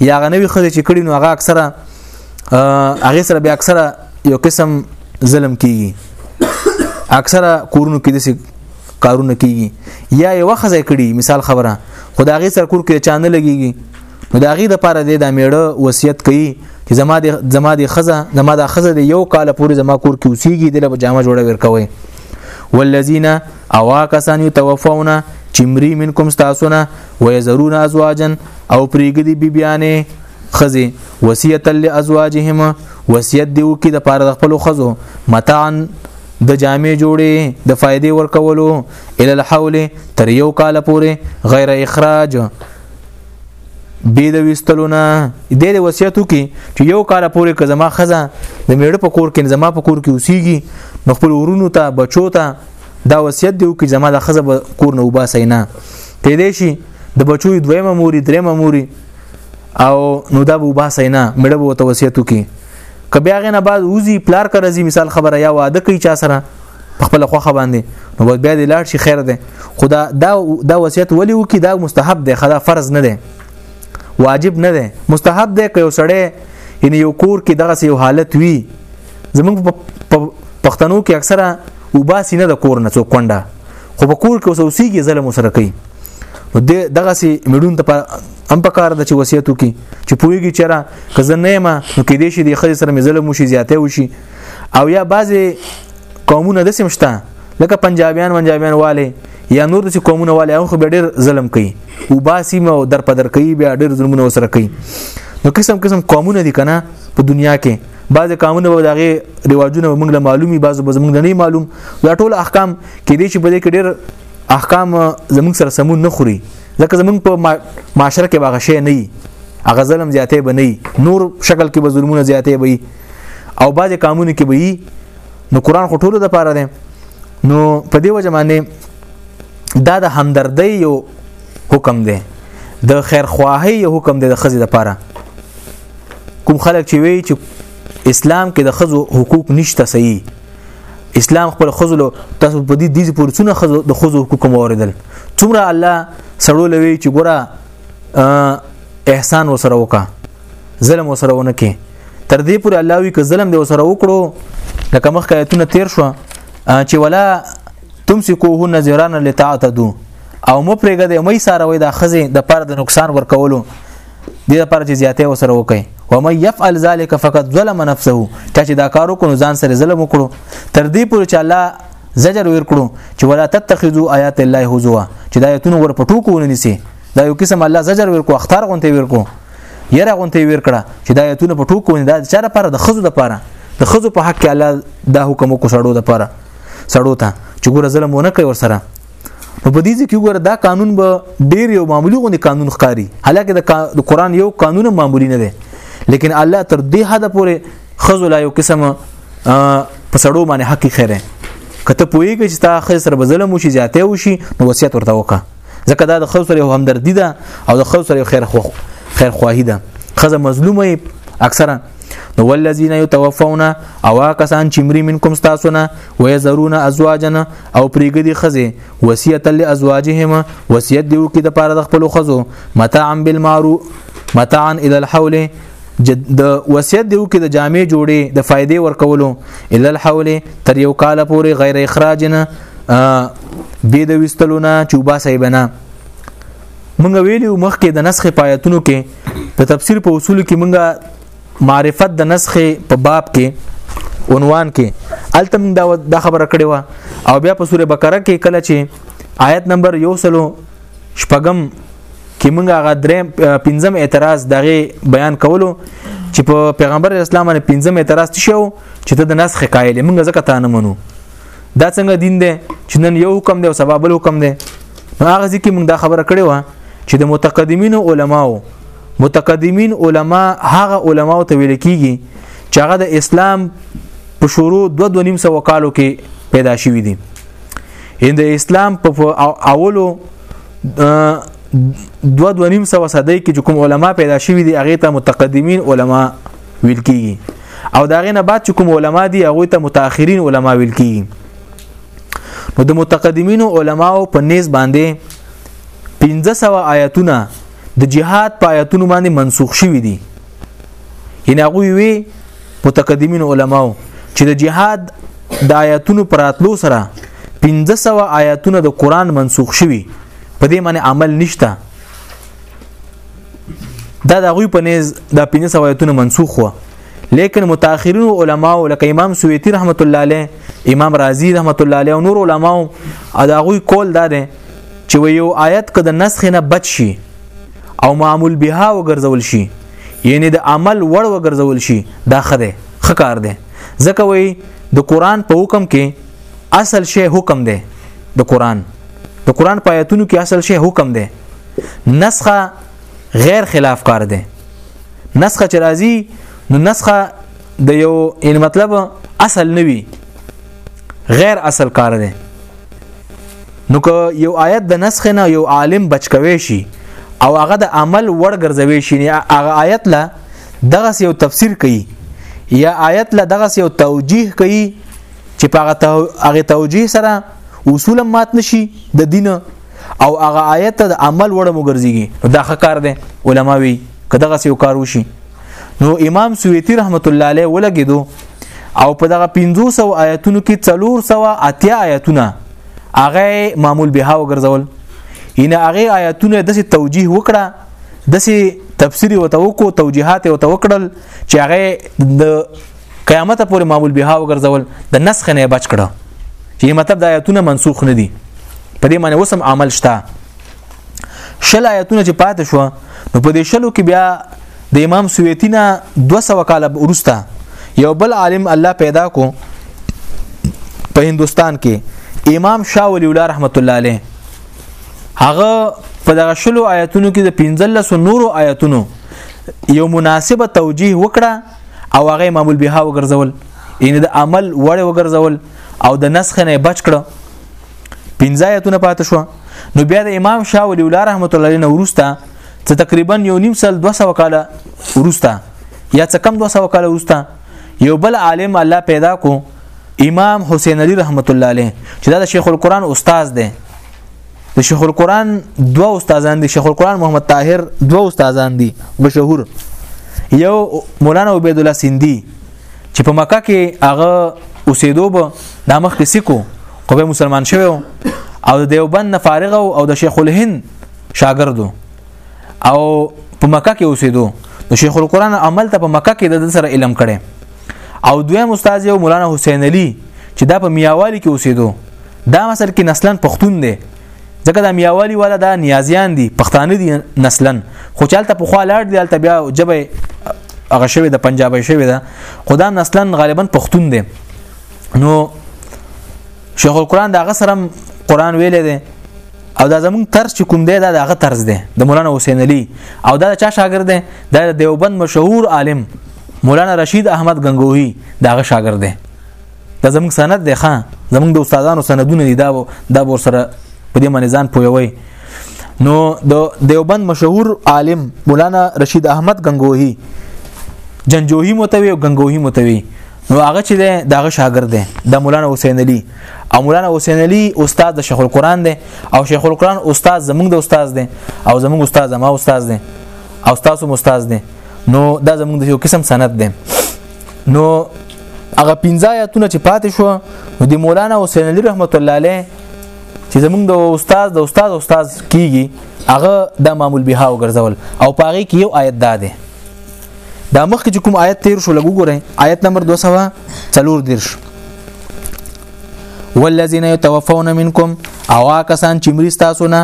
یا هغه نوی خزه چې کړي نو هغه اکثره هغه سره بیا اکثره یو قسم ظلم کیږي اکثره کورونو کې دسی کارونه کیږي یا یو خزه کړي مثال خبره خدای غي سر کور کې چانه لګيږي نو دا غي د پاره د دا میړه وصیت کوي چې زما د زما د خزه زما د خزه د یو کال پورې زما کور کې اوسېږي د له جامه جوړه ورکوي والذین اوا کسان یتوفون چې مری منکم تاسونه ويزرون ازواجن او پریګدي بیبیانه خزي وصیت لازواجهم وصیت دیو کې د پاره د خپل خزو متان د جامع جوړې د فائدې ورکولو ال الحول تر یو کال پورې غیر اخراج به د وستلونه د دې وصیتو کې چې یو کال پورې که زما خزه د میړه په کور کې زما په کور کې اوسېږي نو خپل ورونو ته بچو ته دا وصیت دی چې زما د خزه کور نه وباسي نه کې دې شي د بچو دویمه موري درېمه موري او نو دا به وباسي نه میړه به وصیتو کې که بیا غنه بعد وزي پلار کرځي مثال خبره یا واده کوي چا سره په خپل خوخه باندې نو بس بیا د لاړ شي خیر ده خدا دا دا وصیت ولی وکي دا مستحب ده خدا فرض نه ده واجب نه ده مستحب ده که یو سړی یعنی یو کور کې دغه یو حالت وي زمونږ پښتنو کې اکثره وباسي نه د کور نه څوک کونډه خو په کور کې اوس اوسېږي ظلم سره کوي نو دغه سي میډون ته هم په کار د چې وصیت وکي چې پوېږي چېرې که زه نه ما نو کې دې شي د خځې سره مې ظلم وشي زیاته وشي او یا بعضی قومونه د سمشته لکه پنجابیان منجابیان والي یا نور د قومونه والي هغه به ډیر ظلم کوي او باسي مو در پدر کوي بیا ډیر ظلمونه وسره کوي نو قسم قسم قومونه دي کنه په دنیا کې بعض قومونه به دغه رواجونه موږ له معلومي بعض به موږ نه معلوم دا ټول احکام کې دي چې په دې کې ډیر احکام زموږ سره سمون نه خوري ځکه زموږ په معاشره کې باغ شي نه هغه ظلم زیاتې بنئ نور شکل کې به ظلمونه زیاتې وي او بعضې قامونو کې به یي نو قرآن خو ټولو د پاره دی نو په دې وجه باندې دا د همدردۍ یو حکم دی د خیرخواهۍ یو حکم دی د ښځې لپاره کوم خلک چې وایي چې اسلام کې د خزو حقوق نشته صحیح اسلام خپل خزلو تاسو په دې دیز پورڅونه خزو د خزو حقوق موردل څومره الله سړو لوي چې ګوره احسان وسره وکا ظلم وسره ونه کې تر دې پورې الله وی که ظلم دی وسره وکړو لکه مخکې آیتونه تیر شو چې ولا تمسکوهن زران لتعتدو او مو پرېګه د مې سره وې د خزه د پر د نقصان ورکولو د لپاره چې زیاتې وسره وکړي و مې يفعل ذلك فقط ظلم نفسه چا چې دا کارو کو ځان سره ظلم وکړو تر دې پورې چې الله زجر ور کړو چې ولا تتخذوا آیات الله هزوا چې دا آیتونه ور پټو کو ونیسي دا یو قسم الله زجر ور کو اختر غونته ور کو یره غونته ویر کړه چې دا ایتونه په ټوکو نه دا چاره پر د خزو د پاره د خزو په حق کې الله دا حکم کو سړو د پاره سړو ته چې ګوره ظلم ونه کوي ور سره نو په دې ځکه ګوره دا قانون به ډیر یو معمولی غونډه قانون ښکاری حالکه د قرآن یو قانون معمولی نه دی لیکن الله تر دې حد پورې خزو لا یو قسمه په سړو باندې حق خیره کته پوېږي چې تا خسر به ظلم وشي زیاته وشي نو وصیت ورته وکړه ځکه دا د خو سره یو همدردی ده او د خو سره یو خیر خو خیر خواهی ده خزه مظلومه اکثره نو والذین یتوفون او کسان چې مری منکم تاسو نه و یزرون ازواجن او پریګدي خزه وصیت لازواجهم وصیت دیو کې د پاره د خپل خزو متاعا بالمعروف متاعا الى الحول د وصیت دیو کې د جامع جوړې د فائدې ورکولو الا الحول تر یو کال پورې غیر اخراج نه بې د وستلو نه چوبا صاحب نه مونږ ویلو مخکې د نسخ پایتونو کې د تفسیر په اصول کې مونږه معرفت د نسخ په باب کې عنوان کې التم دا خبره کړې و او بیا په سوره بقره کې کله چې آیت نمبر یو سلو شپږم کې موږ هغه درې پنځم اعتراض دغه بیان کولو چې په پیغمبر اسلام باندې پنځم اعتراض شو چې ته د نسخ قائل موږ ځکه تا نه منو دا څنګه دین دی چې نن یو حکم دی او سبب بل حکم دی نو هغه ځکه موږ دا خبره کړې و چې د متقدمین علماو متقدمین علما هغه علماو ته ویل کیږي چې هغه د اسلام په شروع 2.5 کالو کې پیدا شوی دي هند اسلام په اولو دو دو نیم سو صدۍ کې کوم علما پیدا شوي دي هغه ته متقدمین علما ویل کیږي او دا غینه بعد کوم علما دي هغه ته متأخرین علما ویل کیږي نو د متقدمین علماو په نس باندې 1500 آیاتونه د جهاد په آیاتونو باندې منسوخ شوي دي یعنی هغه وی متقدمین علماو چې د جهاد د آیاتونو پراتلو سره 1500 آیاتونه د قران منسوخ شوي په دې معنی عمل نشته دا د غوی په نيز د 1500 آیاتونه منسوخ و لیکن متأخرین علما او لکه امام سویتی رحمت الله علیه امام رازی رحمت الله علیه او نور علما او دا غوی کول دا دي چې یو آیت کده نسخ نه بچ شي او معمول بها وګرځول شي یعنی د عمل وړ وګرځول شي دا خده خکار دی ځکه وای د قران په حکم کې اصل شی حکم دی د قران د قران په آیتونو کې اصل شی حکم دی نسخه غیر خلاف کار دی نسخه چې راځي نو نسخه د یو ان مطلب اصل نه وي غیر اصل کار دی نو که یو آیت د نسخ نه یو عالم بچ کوي شي او هغه د عمل وړ ګرځوي شي هغه آیت لا دغه یو تفسیر کوي یا آیت لا دغه یو توجیه کوي چې په هغه توجیه سره اصول مات نشي د دین او هغه آیت د عمل وړ مو ګرځيږي دا ښه کار دی علما وی کداغه یو کار وشي نو امام سویتی رحمت الله علیه ولګیدو او په دغه 500 آیاتونو کې 480 آیاتونه هغه معمول به وګرځول ان هغه آیاتونه د څه توجیه وکړه د څه تفسیر او توکو توجیهات او توکړل چې هغه د قیامت پورې معمول به وګرځول د نسخ نه بچ کړه چې مطلب د آیاتونه منسوخ نه دي په دې معنی وسم عمل شته شل آیتونه چې پاتې شو نو په دې شلو کې بیا د امام سویتی نه 200 کال ورسته یو بل عالم الله پیدا کو په هندستان کې امام شاه ولی الله رحمت الله علیه هغه په دغه شلو آیتونو کې د 15 نورو آیتونو یو مناسبه توجیه وکړه او هغه امام البها وګرځول یعنی د عمل وړ وګرځول او د نسخ نه بچ کړه پنځه آیتونه پاتې شو نو بیا د امام شاه ولی الله رحمت الله علیه ورسته چې تقریبا یو نیم سال 200 کاله ورسته یا څه کم 200 کاله ورسته یو بل عالم الله پیدا کو امام حسین علی رحمت الله علیه چې دا د شیخ القرآن استاد دی د شیخ القرآن دوه استادان دي شیخ القرآن محمد طاهر دوه استادان دي مشهور یو مولانا عبید الله سیندی چې په مکه کې هغه اوسېدو به د مخ کې سکو خو به مسلمان شوی او د دیوبند نه فارغ او د شیخ الهند شاګردو او په مکه کې اوسېدو د شیخ القرآن عمل ته په مکه کې د سره علم کړي او دویم استاد یو مولانا حسین علي چې دا په میاوالی کې اوسېدو دا مثلا کې نسلن پښتون دی ځکه دا میاوالی والا دا نیازیان دي پښتانه دي نسلن خو چالتته په خوا لاړ دي الته بیا جبه هغه شوی د پنجابي شوی دا خدام نسلن غالبا پښتون دي نو شیخ القرآن دا غسرم قرآن ویلې دي او دا زمونږ طرز چې کوم دی دا دغه طرز دی د مولانا حسین علي او دا چا شاګرد دی دا دیوبند مشهور عالم مولانا رشید احمد غنگوهی داغه شاګرد دی دا زموږ سند دی ښا زموږ د استادانو سندونه دي دا دا ور سره په دې باندې ځان پویوي نو د دیوبند مشهور عالم مولانا رشید احمد غنگوهی جنجوهی متوي او غنگوهی متوي نو هغه چې ده دغه شاګرد ده د مولانا حسین علي او مولانا حسین علي استاد د شیخ القرآن ده او شیخ القرآن استاد زمونږ د استاد ده او زمونږ استاد زما استاد ده او تاسو استاد ده نو دا زمونږ د یو قسم سند ده نو هغه پنځه آیاتونه چې پاتې شو نو د مولانا حسین علي رحمت الله علیه چې زمونږ د استاد د استاد استاد کیږي هغه د معمول بها وګرځول او پاره کې یو آیت دا دی دا مخکې چې کوم آیت تیر شو لګو ګورئ آیت نمبر 214 والذین یتوفون منکم اوا کسان چې مری تاسو نه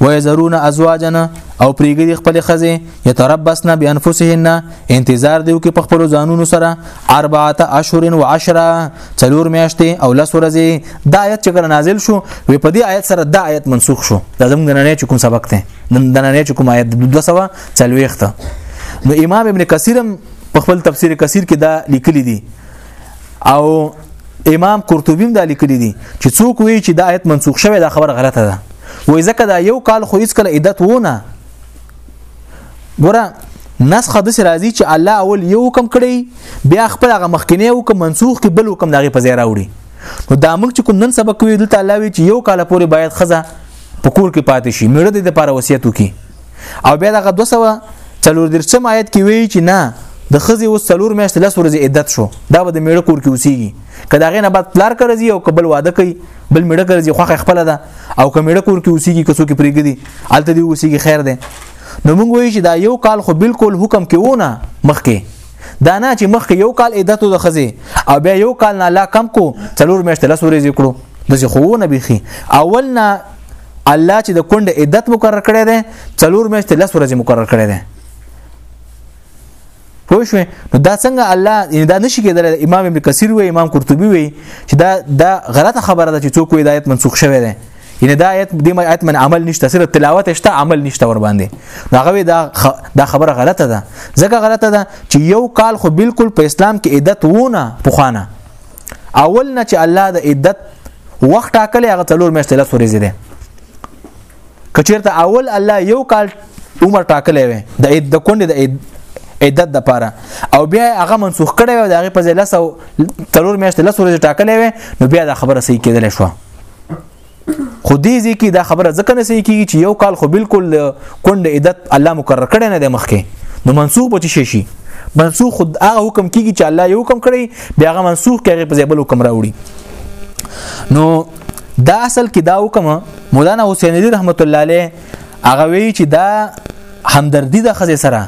ويزرون ازواجنا او پریګری خپل خزه یتربصن بانفسهن انتظار دیو کې په خپل ځانونو سره اربعه اشهر و عشره څلور میاشتې او لس ورځې دا آیت چې کله نازل شو وی په دې آیت سره دا آیت منسوخ شو دا زموږ نه نه چې کوم سبق ته نه نه چې کوم آیت 200 چلويخته نو امام ابن کثیرم په خپل تفسیر کثیر کې دا لیکلی دی او امام قرطبی هم دا لیکلی دی چې څوک وی چې دا آیت منسوخ شوی دا خبره غلطه ده وای ځکه دا یو کال خو هیڅ کله عدت ونه ګوره نسخ د سر راځي چې الله اول یو حکم کړی بیا خپل هغه مخکنی حکم منسوخ کی بل حکم دغه په ځای راوړي نو دا موږ چې کوم نن سبق وی دلته الله وی چې یو کال پورې باید خزه په کور کې پاتې شي میړه د لپاره وصیت وکي او بیا دغه 230 آیت کې وی چې نه د خزي اوس څلور میاشتې لس ورځې عدت شو دا به د میړه کور کې اوسېږي که دا غینه بعد پلار کوي او کبل واده کوي بل میړه کوي خو خپل ده او که میړه کور کې اوسېږي که څوک پرېږدي الته دی اوسېږي خیر ده نو موږ وایو چې دا یو کال خو بالکل حکم کې ونه مخکې دا نه چې مخکې یو کال عدت د خزي او بیا یو کال نه لا کم کو څلور میاشتې لس ورځې کړو د خو نه بيخي اول نه الله چې د کونډه عدت مقرر کړی دی څلور میاشتې لس ورځې مقرر کړی دی پوه شو نو دا څنګه الله یعنی دا نشي کېدل امام ابن کثیر وی امام قرطبي وی چې دا دا غلطه خبره ده چې څوک هدایت منسوخ شوی دی یعنی دا آیت د آیت من عمل نشته صرف تلاوت شته عمل نشته ور باندې هغه دا خ... دا خبره غلطه ده ځکه غلطه ده چې یو کال خو بالکل په اسلام کې عدت وونه پوخانه اول نه چې الله د عدت وخت ټاکلی هغه څلور میاشتې لس ورځې دی که چېرته اول الله یو کال عمر ټاکلی وي د عدت د کونډې د عدت د پاره او بیا هغه منسوخ کړی وي د هغې په ځای لس او څلور میاشتې لس ورځې ټاکلی وي نو بیا دا خبره صحیح کېدلی شوه خو دې ځکه دا خبره ځکه نه صحیح کیږي چې یو کال خو بالکل کونډه عدت الله مقرر کړی نه دی مخکې نو منسوخ به شي شي منسوخ خود هغه حکم کیږي چې الله یو حکم کړی بیا هغه منسوخ کیږي په ځای بل حکم راوړي نو دا اصل کې دا حکم مولانا حسین علی رحمت الله علیه هغه وی چې دا همدردی د خزه سره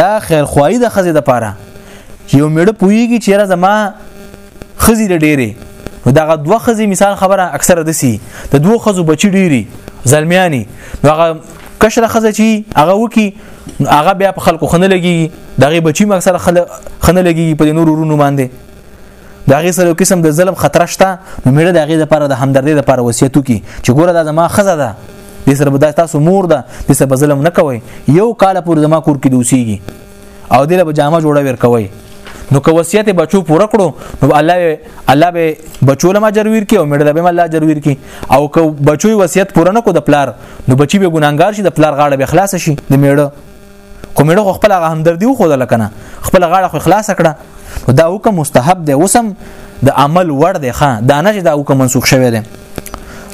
دا خیرخواهی د خزه د پاره یو میړه پویږي چې را زما خزي د ډېری نو دغه دوه خزي مثال خبره اکثره دسی د دوه خزو بچی ډېری زلمیانی نو هغه کشره خزه چی هغه وکی هغه بیا په خلکو خنه لګي دغه بچی م اکثره خنه لګي په نور ورونو باندې دا غي سره قسم د ظلم خطر شته نو میړه د غي لپاره د همدردی لپاره وصیتو کی چې ګوره دا زما خزه ده د سره به تاسو مور ده د سره ظلم نه کوي یو کال پورې زما کور کې دوسیږي او دله به جامه جوړه ور کوي نو که وصیت بچو پوره کړو نو الله الله به بچو لما جرویر کی او مړه به الله جرویر کی او که بچو وصیت پوره نه کو د پلار نو بچی به ګناګار شي د پلار غاړه به خلاص شي د میړه خو میړه خپل هغه همدردی خو دل کنه خپل غاړه خو خلاص کړه دا حکم مستحب دی وسم د عمل وړ دی ښا دا نه چې دا حکم منسوخ شوی دی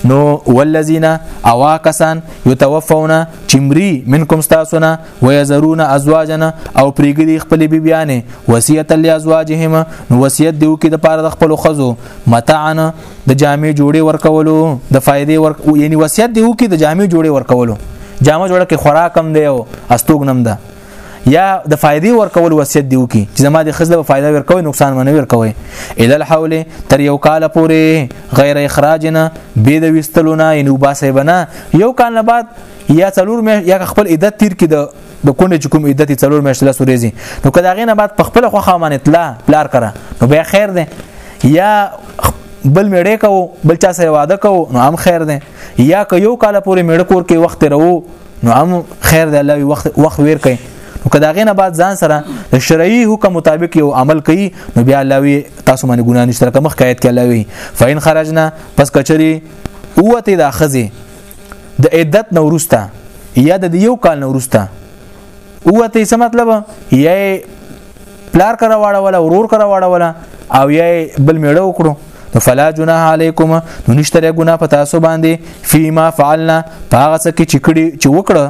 نو والذین اواکسان یتوفون چمری منکم استاسنا ويذرون ازواجنا او پریګری خپل بیبیانه وصیت لازواجهم نو وصیت دیو کې د پاره د خپل خزو متعنا د جامع جوړي ورکولو د فائدې ور یعنی وصیت دیو کې د جامع جوړي ورکولو جامع جوړه کې خوراک هم دی او استوګنم ده یا د فائدې ورکول وصیت دیو کی چې زما د خزله فائدہ ورکوي نقصان منه ورکوي ال الحول تر یو کال پورې غیر اخراجنا به د وستلونه یعنی وباسه بنا یو کال بعد یا څلور مې یا خپل عدت تیر کې د د کونډې چې کوم عدت څلور میاشتې له سورېزي نو کله غینه بعد په خپل خو خامن اطلاع پلار کرا نو به خیر دی یا بل میړې کو بل چا سره واده کو نو هم خیر دی یا که یو کال پورې میړ کور کې وخت راو نو هم خیر دی الله وخت وخت ویر کوي نو کله غینه بعد ځان سره د شرعي حکم مطابق یو عمل کوي نو بیا الله وی تاسو باندې ګناه نشته کوم حکایت کوي الله وی فین خرجنا پس کچری اوته دا خزي د عدت نه ورسته یا د یو کال نه ورسته اوته څه مطلب یا پلار کرا واړه ولا ورور کرا واړه ولا او یا بل میړه وکړو نو فلا جناح علیکم نو نشته ګنا په تاسو باندې فيما فعلنا پاغه څه کې چکړي چې وکړه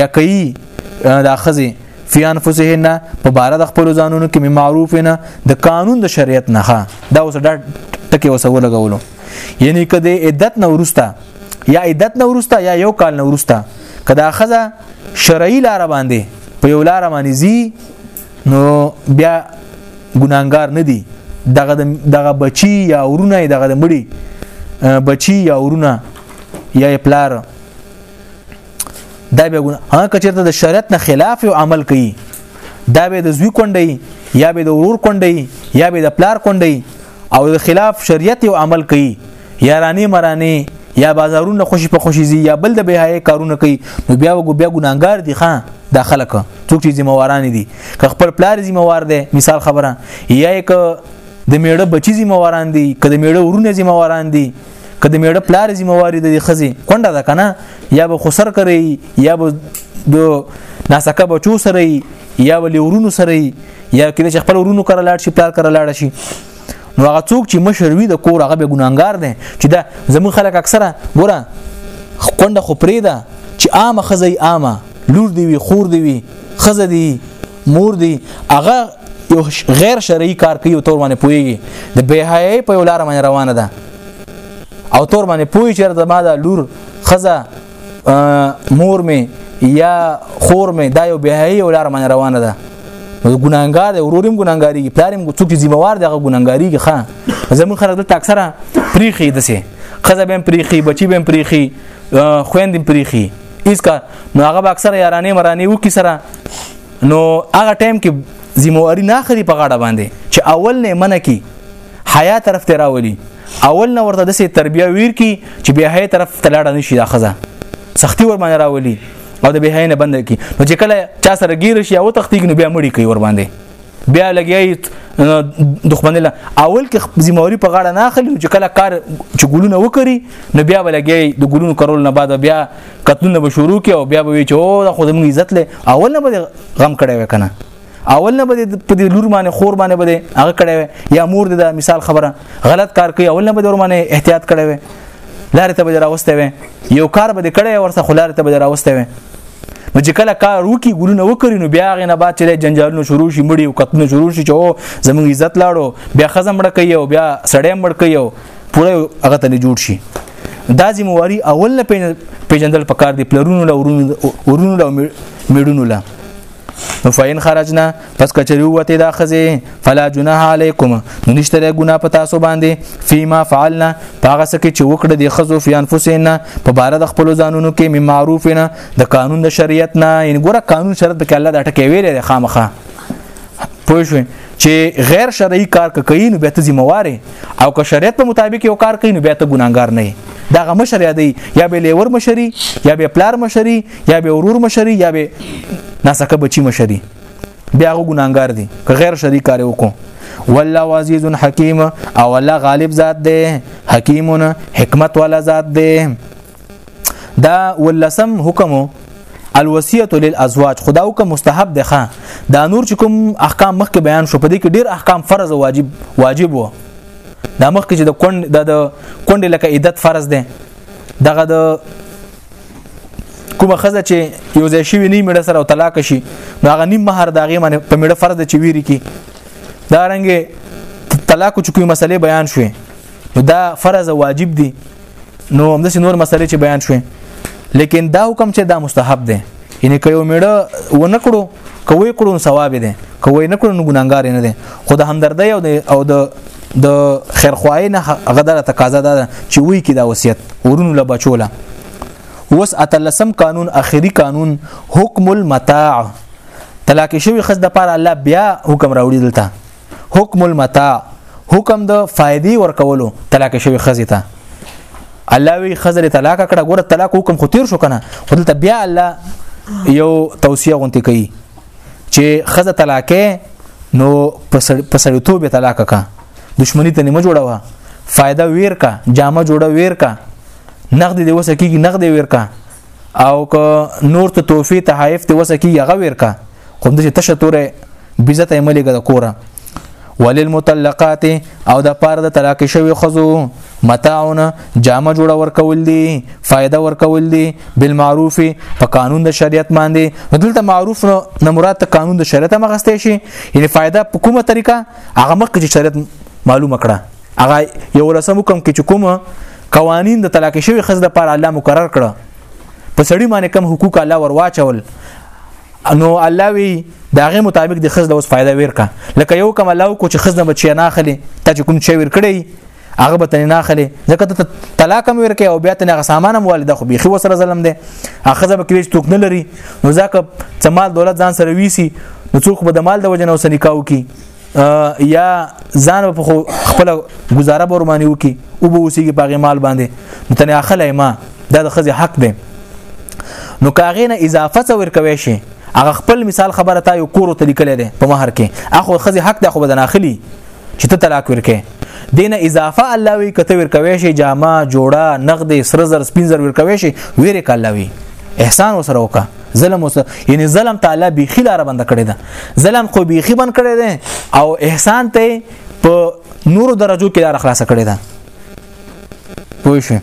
یا کوي دا خزي فی انفسهن په بار د خپل ځانونو کې معروف نه د قانون د شریعت نه دا اوس ډټ ټکی وسو لګولو یعنی که د عدت نه ورسته یا عدت نه ورسته یا یو کال نه ورسته که دا خزه شرعي لار باندې په یو لار باندې زی نو بیا ګناګار نه دی دغه دغه بچی یا ورونه دغه مړی بچی یا ورونه یا پلار دا به ګناه هغه کچرته د شریعت نه خلاف یو عمل کوي دا به د زوی کونډي یا به د ورور کونډي یا به د پلار کونډي او د خلاف شریعت او عمل کوي یا رانی مرانی یا بازارونه خوشي په خوشي زی یا بل د بهای کارونه کوي نو بیا وګ بیا ګناګار دي خان دا خلک څوک چې ذمہواران دي که خپل پلار ذمہوار دي مثال خبره یا یک د میړه بچی ذمہواران دي که د میړه ورونه ذمہواران دي که د میړه پلار ذمہواري دي خزي کونډه ده کنه یا به خسر کوي یا به د ناسکه بچو سره یا به لورونو سره یا کله چې خپل ورونو کړه لاړ شي پلار کړه لاړ شي نو هغه څوک چې مشر وي د کور هغه به ګناګار دي چې دا زمون خلک اکثره ګوره کونډه خو پرې ده چې عامه خزي عامه لور دی وي خور دی وي خزه دی مور دی هغه یو غیر شرعي کار کوي او تور باندې پويږي د بهایي په لار باندې روانه ده او تور باندې پوي چې د ما د لور خزه مور می یا خور می دا یو بهایي او لار من روانه ده ګناګار ورورم ګناګاریږي پلارم څوک چې ذمہوار دغه ګناګاریږي ښا زمون خلک دلته اکثره پریخي دسه خزه بهم پریخي بچي بهم پریخي خويند پریخي اسکا نو هغه اکثره یارانه مرانه وو کی سره نو هغه ټایم کې ذمہواری نه خري په غاړه باندې چې اول نه منکی حیا طرف ته راولي اول نه ورته د سي تربیه ویر کی چې بیا هي طرف تلاړه نشي دا خزه سختی ور باندې راولي او د بهاینه بند کی نو چې کله چا سره گیر شي او تختیګ نو بیا مړی کوي ور باندې بیا لګیای دښمن له اول کې ذمہوري په غاړه نه اخلي چې کله کار چې ګلونه وکړي نو بیا ولګي د ګلونو کارول نه بعد بیا قتلونه به شروع کی او بیا به وی چې او د خود موږ عزت له اول نه به غم کړی وکنه اول نه بده په دې لور باندې خور باندې بده هغه کړي یا مور د مثال خبره غلط کار کوي اول نه بده ور باندې احتیاط کړي وي لار ته بده راوسته وي یو کار بده کړي ورته خلار ته بده راوسته وي نو چې کله کار وکي ګلونه وکړي نو بیا غنه بعد چې جنجالونه شروع شي مړي او کتنه شروع شي چې زموږ عزت لاړو بیا خزم مړ کوي او بیا سړی مړ کوي پوره هغه ته جوړ شي دا ذمہواری اول نه پیژندل پکار دی پلرونو له ورونو له میډونو له نو فین خرجنا پس کچری وته دا خزه فلا جناح علیکم نو نشته له ګنا په تاسو باندې فيما فعلنا پاغه سکه چې وکړه د خزو فی انفسنا په بار د خپل ځانونو کې می معروف نه د قانون د شریعت نه ان ګوره قانون شرط کې الله دا ټکی ویلې خامخه پوه شو چې غیر شرعي کار کوي نو به ته ذمہوار او که شریعت په مطابق یو کار کوي نو به ته ګناګار نه دا غ مشر یادې یا به لیور مشري یا به پلار مشري یا به ورور مشري یا به ناسکه بچی مشري بیا غو ګناګار دي که غیر شری کار وکړو والله عزیز حکیم او الله غالب ذات دی حکیم حکمت والا ذات دی دا ولسم حکم الوصیه للازواج خدا او کوم مستحب دی ښا دا نور چې کوم احکام مخکې بیان شو په دې کې ډیر احکام فرض او واجب واجب وو دا مخکې چې د کند د کند لکه عدت فرض دی دغه د کومه خزه چې یو ځای شوی نه میړه سره او طلاق شي نو هغه نیم مہر داغه باندې په میړه فرض چې ویری کی دا رنګ طلاق چې کومه مسلې بیان شوې نو دا فرض واجب دي نو همداسې نور مسلې چې بیان شوې لیکن دا حکم چې دا مستحب دی یعنی که یو میړه و نه کړو کوی کړو ثواب دی کوی نه کړو نو ګناګار نه دی خو د همدردی او د او د د خیرخواهی نه غدره تقاضا ده چې وی کی دا وصیت ورونو له بچوله وس اتلسم قانون اخیری قانون حکم المتاع طلاق شوی خز د پاره الله بیا حکم راوړي دلته حکم المتاع حکم د فائدې ورکولو طلاق شوی خزې ته الله وی خزر طلاق کړه ګوره طلاق حکم خو تیر شو کنه خو دلته بیا الله یو توصیه غونتی کوي چې خزه طلاقې نو په سړیتوب طلاق کا دشمنی ته نیمه جوړه فائدہ ویر کا جامه جوړه ویر کا نقد دی وسه کیږي نقد ویر کا او که نور ته توفی تحائف ته وسه کی هغه ورکا کوم د تشه توره بیزت یې ملګه د کوره وللمطلقات او د پاره د طلاق شوی خزو متاعونه جامه جوړه ورکول دي فائدہ ورکول دي بالمعروف په قانون د شریعت باندې دلته معروف نه مراد ته قانون د شریعت مغستې شي یعنی فائدہ په کومه طریقه هغه مخکې شریعت معلومه کړه هغه یو رسم کوم کې کومه قوانین د طلاق شوی خزه لپاره الله مقرر کړ په سړی باندې کم حقوق الله ورواچول نو الله وی داغه مطابق د خزه اوس فائدہ ورکا لکه یو کم الله کو چې خزه بچی نه اخلي ته کوم چې ور کړی هغه به تنه نه اخلي ځکه ته طلاق هم ورکې او بیا تنه سامان هم والده خو بيخي وسره ظلم دی اخزه به کېږي توک نه لري نو ځکه چې مال دولت ځان سره ویسي نو څوک به د مال د وجنه وسنیکاو کی یا ځان په خپل گزاره بر باندې وکي او به اوسېږي په غمال باندې نو تنه اخلې ما دا د خزه حق دی نو کاغې نه اضافه څور کوي شي هغه خپل مثال خبره تا یو کورو ته لیکل دي په مہر کې اخو خزه حق د خو بدن اخلي چې ته طلاق ورکې دینه اضافه الله وی کته ور کوي شي جامه جوړه نقد سرزر سپینزر ور کوي شي ویره کاله وی احسان وسره وکړه ظلم وس یعنی ظلم تعالی بیخی لار بند کړی دا ظلم خو بیخی بند کړی دی او احسان ته په نورو درجو کې لار خلاص کړی دا پوه شو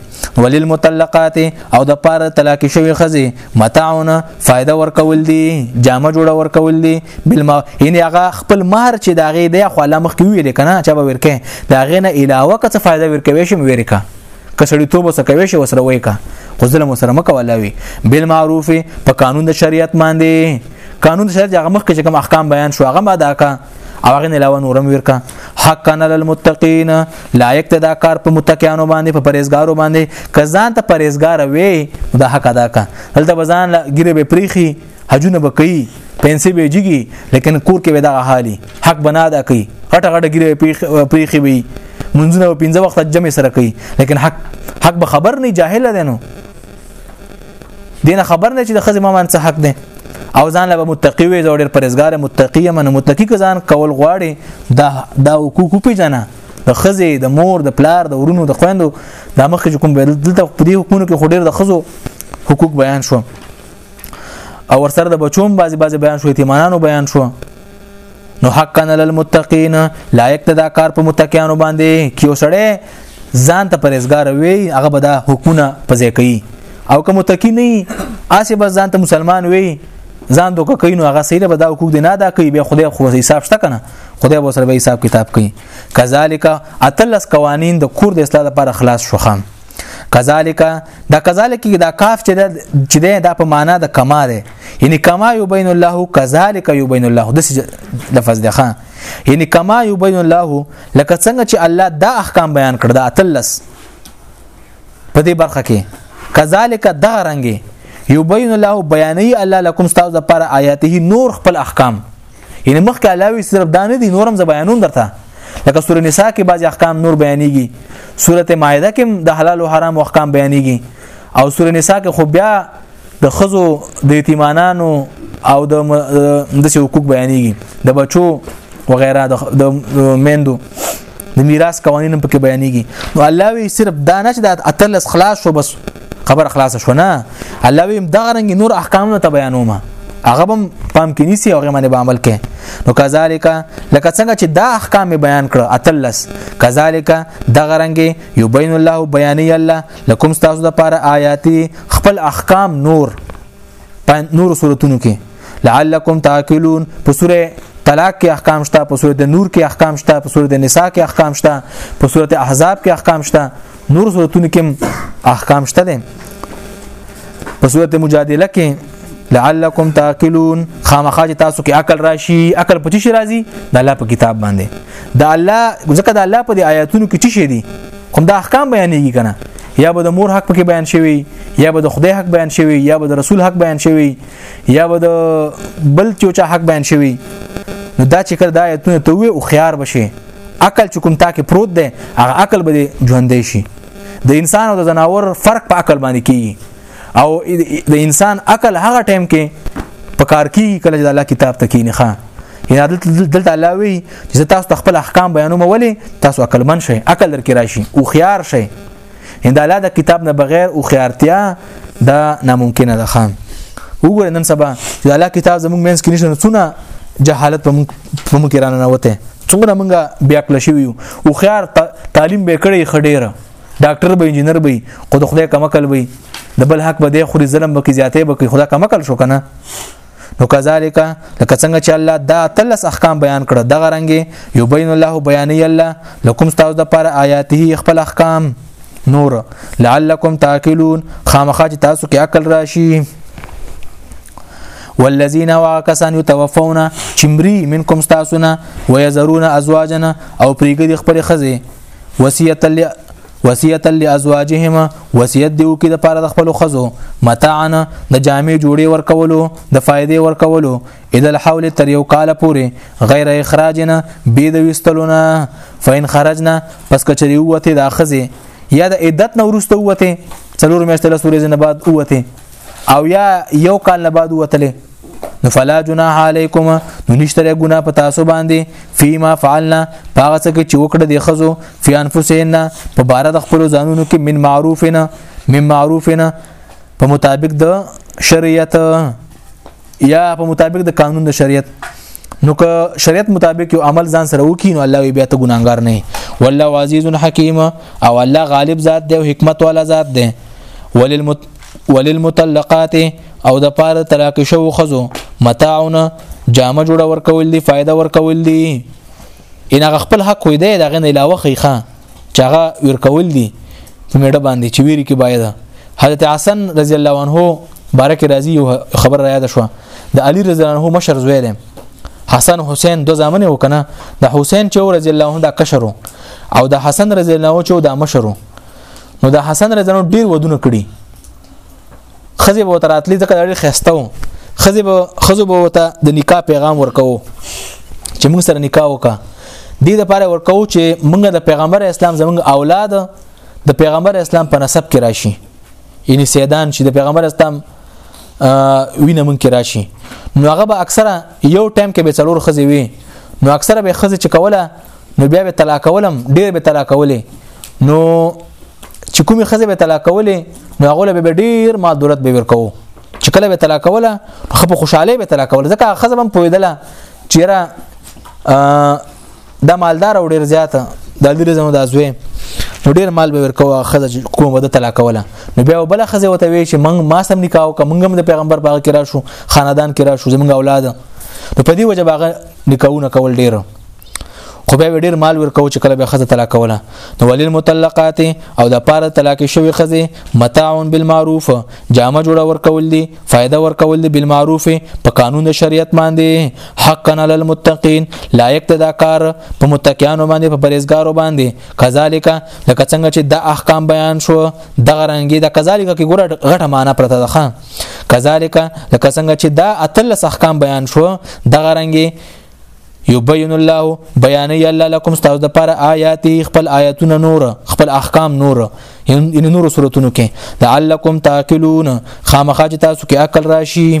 وللمطلقات او د پاره طلاق شوی خزي متاعونه فائدہ ورکول دي جامه جوړه ورکول دي بل ما یعنی هغه خپل مہر چې دا غي دی خو لمخ کې ویل کنه چا به ورکه دا غي نه علاوه که څه فائدہ ورکوي شم ورکه که سړیتوب وسه کوي شي وسره وای کا خو ظلم وسره مکولا وي بل معروف په قانون د شریعت باندې قانون د شریعت هغه مخ کې کوم احکام بیان شو هغه ماده کا او هغه علاوه نورم ورکا حق کان للمتقین لایق ته دا کار په متقینانو باندې په پرهیزګارو باندې کزان ته پرهیزګار وي دا حق ادا کا هلته بزان ګیره به پریخي حجونه به کوي پنسي به جګي لیکن کور کې به دغه حالي حق بنا ده کوي غټه غټه ګیره پریخي وي منځونه په پنځه وخت جمع سره کوي لیکن حق حق به خبر نه جاهل ده نو دین خبر نه چې د خزه مامان څه حق ده او ځان له متقی وي زوړ پرېزګار متقی من متقی کزان کول غواړي دا دا حقوق پیژنه د خزه د مور د پلار د ورونو د خويندو د مخ کوم دلته په دې حکومت کې خډیر د خزو حقوق بیان شو او ورسره د بچوم بازي بازي بیان شو یتیمانانو بیان شو نو حقا للمتقین لایق ته دا کار په متقینانو باندې کیو سړی ځان ته پرېزګار وي هغه به دا حکمونه پځې کوي او که متقی نه آسه بس ځان ته مسلمان وي ځان دوک کوي نو هغه سیره به دا حقوق دی نه ادا کوي به خدای خو حساب شته کنه خدای به سره به حساب کتاب کوي کذالک اتلس قوانین د کور د اصلاح لپاره خلاص شوخم کذالک دا کذالک دا کاف چې دا چې دا په معنا د کما ده یعنی کما یبین الله کذالک یبین الله د لفظ ده خان یعنی کما یبین الله لکه څنګه چې الله دا احکام بیان کړ دا اتلس په دې برخه کې کذالک دا رنګي یبین الله بیانې الله لكم استاذ لپاره آیاته نور خپل احکام یعنی مخکې علاوه صرف دا نه دي نورم ز بیانوم درته لکه سورې نساء کې بعضی احکام نور بیانېږي سورته مائده کې د حلال او حرام احکام بیانېږي او سورې نساء کې خو بیا د خزو د یتیمانانو او د د حقوق بیانېږي د بچو وغیرہ د مندو د میراث قوانین هم پکې بیانېږي نو الله وی صرف دا نه چې د اتلس خلاص شو بس خبر خلاص شو نه الله وی دا رنګ نور احکام ته بیانومه هغه هم پام کې نیسی او غمنه به عمل کوي نو کذالک لکه څنګه چې دا احکام بیان کړ اتلس کذالک دا غرنګي یبین الله بیان الله لکم تاسو د پاره آیاتی خپل احکام نور په نور صورتونو کې لعلکم تاکلون په سوره طلاق کې احکام شته په سوره نور کې احکام شته په سوره نساء کې احکام شته په سوره احزاب کې احکام شته نور صورتونو کې احکام شته دي په سوره مجادله کې لعلکم تاکلون خامخاج تاسو کې عقل راشي عقل پچی شي راځي د الله په کتاب باندې د الله ځکه د الله په آیاتونو کې چی شي دي هم دا احکام بیانېږي کنه یا به د مور حق پکې بیان شوی یا به د خدای حق بیان شوی یا به د رسول حق بیان شوی یا به د بل چوچا حق بیان شوی نو دا چې کړه د آیتونه ته وي او خيار بشي عقل چې کوم تاکي پروت دی هغه عقل به ژوندې شي د انسان او د جناور فرق په عقل باندې کیږي او د انسان عقل هغه ټایم کې په کار کې کله چې الله کتاب ته کینې ښا یا دلته الله وی چې تاسو خپل احکام بیانوم ولې تاسو عقل من شئ عقل درکې راشي او خيار شئ هند الله د کتاب نه بغیر او خيارتیا دا ناممکنه ده خان وګوره نن سبا چې الله کتاب زموږ مینس کې نشته څونه جهالت په موږ کې رانه نه وته څومره موږ بیا کله شو یو او خيار تعلیم به کړی خډیره ډاکټر به انجنیر به خو د خدای کمکل به د بل حق به د خوري ظلم به کی زیاتې به کی خدا کمکل شو کنه نو کذالک لکه څنګه چې الله دا تلس احکام بیان کړ دغه رنګي یبین الله بیانې الله لکم تاسو د پر آیاته خپل احکام نور لعلکم تاکلون خامخا چې تاسو کې عقل راشي والذین واکسان یتوفون چمری منکم تاسو نه ويذرون ازواجنا او پریګ دي خپل خزه وصیت وصیت لازواجهما وصیت دیو کې د پاره د خپل خزو متاعنا د جامع جوړي ورکولو د فائدې ورکولو اذا الحول تر یو کال پورې غیر اخراجنا بي د وستلونه فین خرجنا پس کچری وته د اخزه یا د عدت نو ورسته وته څلور میاشتې له سورې نه بعد وته او یا یو کال نه بعد وته نو فلا جناح علیکم نو نشتره ګنا په تاسو باندې فيما فعلنا پاغه څه چې وکړه د خزو فی انفسنا په بار د خپل ځانونو کې من معروفنا من معروفنا په مطابق د شریعت یا په مطابق د قانون د شریعت نو که شریعت مطابق یو عمل ځان سره وکړي نو الله بیا ته ګناګار نه والله عزیز حکیم او الله غالب ذات دی او حکمت والا ذات دی وللمت وللمطلقات او د پاره طلاق شو خزو متاعونه جامه جوړه ورکول دي فائدہ ورکول دي ان هغه خپل حق وي دی دغه نه علاوه خيخه چې هغه ورکول دي په میډه باندې چې ویری کې باید حضرت حسن رضی الله عنه بارک رضی یو خبر را یاد شو د علی رضی الله عنه مشر زوی دی حسن حسین دو زامن وکنه د حسین چې رضی الله عنه دا کشرو او د حسن رضی الله عنه چې دا مشرو نو د حسن رضی الله ډیر ودونه کړي خزه به تراتلی ځکه ډیر خسته و خزه به خزه به ته د نکاح پیغام ورکو چې موږ سره نکاح وکا دې د پاره ورکو چې موږ د پیغمبر اسلام زموږ اولاد د پیغمبر اسلام په نسب کې راشي یعنی سیدان چې د پیغمبر اسلام وینه مونږ کې راشي نو هغه به اکثره یو ټایم کې به څلور خزي وي نو اکثره به خزي چې کوله نو بیا به طلاقولم ډیر به طلاقولې نو چې کومې خزه به طلاقولې نو هغه به ډیر مال دولت به ورکو چې کله به طلاقوله خو په خوشاله به طلاقوله ځکه خزه هم پویدله چیرې دا مالدار او ډیر زیات د لري زمو د ازوي نو ډیر مال به ورکوه خزه کوم بده طلاق ولا نو بیا بل خزه وته وی چې من ما سم نکاو کوم موږ د پیغمبر باغ کې را شو خاندان کې را شو زموږ اولاد نو په دې وجه باغ نکاونه کول ډیر خو به ډیر مال ورکو چې کله به خزه طلاق کوله نو ولل مطلقات او د پاره طلاق شوی خزه متاع بالمعروف جامه جوړه ورکول دي فائدہ ورکول دي بالمعروف په قانون د شریعت باندې حقا علی المتقین لایق ته دا کار په متقینانو باندې په پرهیزګارو باندې کذالک لکه څنګه چې د احکام بیان شو د غرنګي د کذالک کې ګوره غټه معنا پرته ده کذالک لکه څنګه چې دا اتل احکام بیان شو د غرنګي یبین الله بیان الله لكم استاذ د پر آیات خپل آیاتونه نور خپل احکام نور ان نور صورتونو کې لعلکم تاکلون خامخاج تاسو کې عقل راشي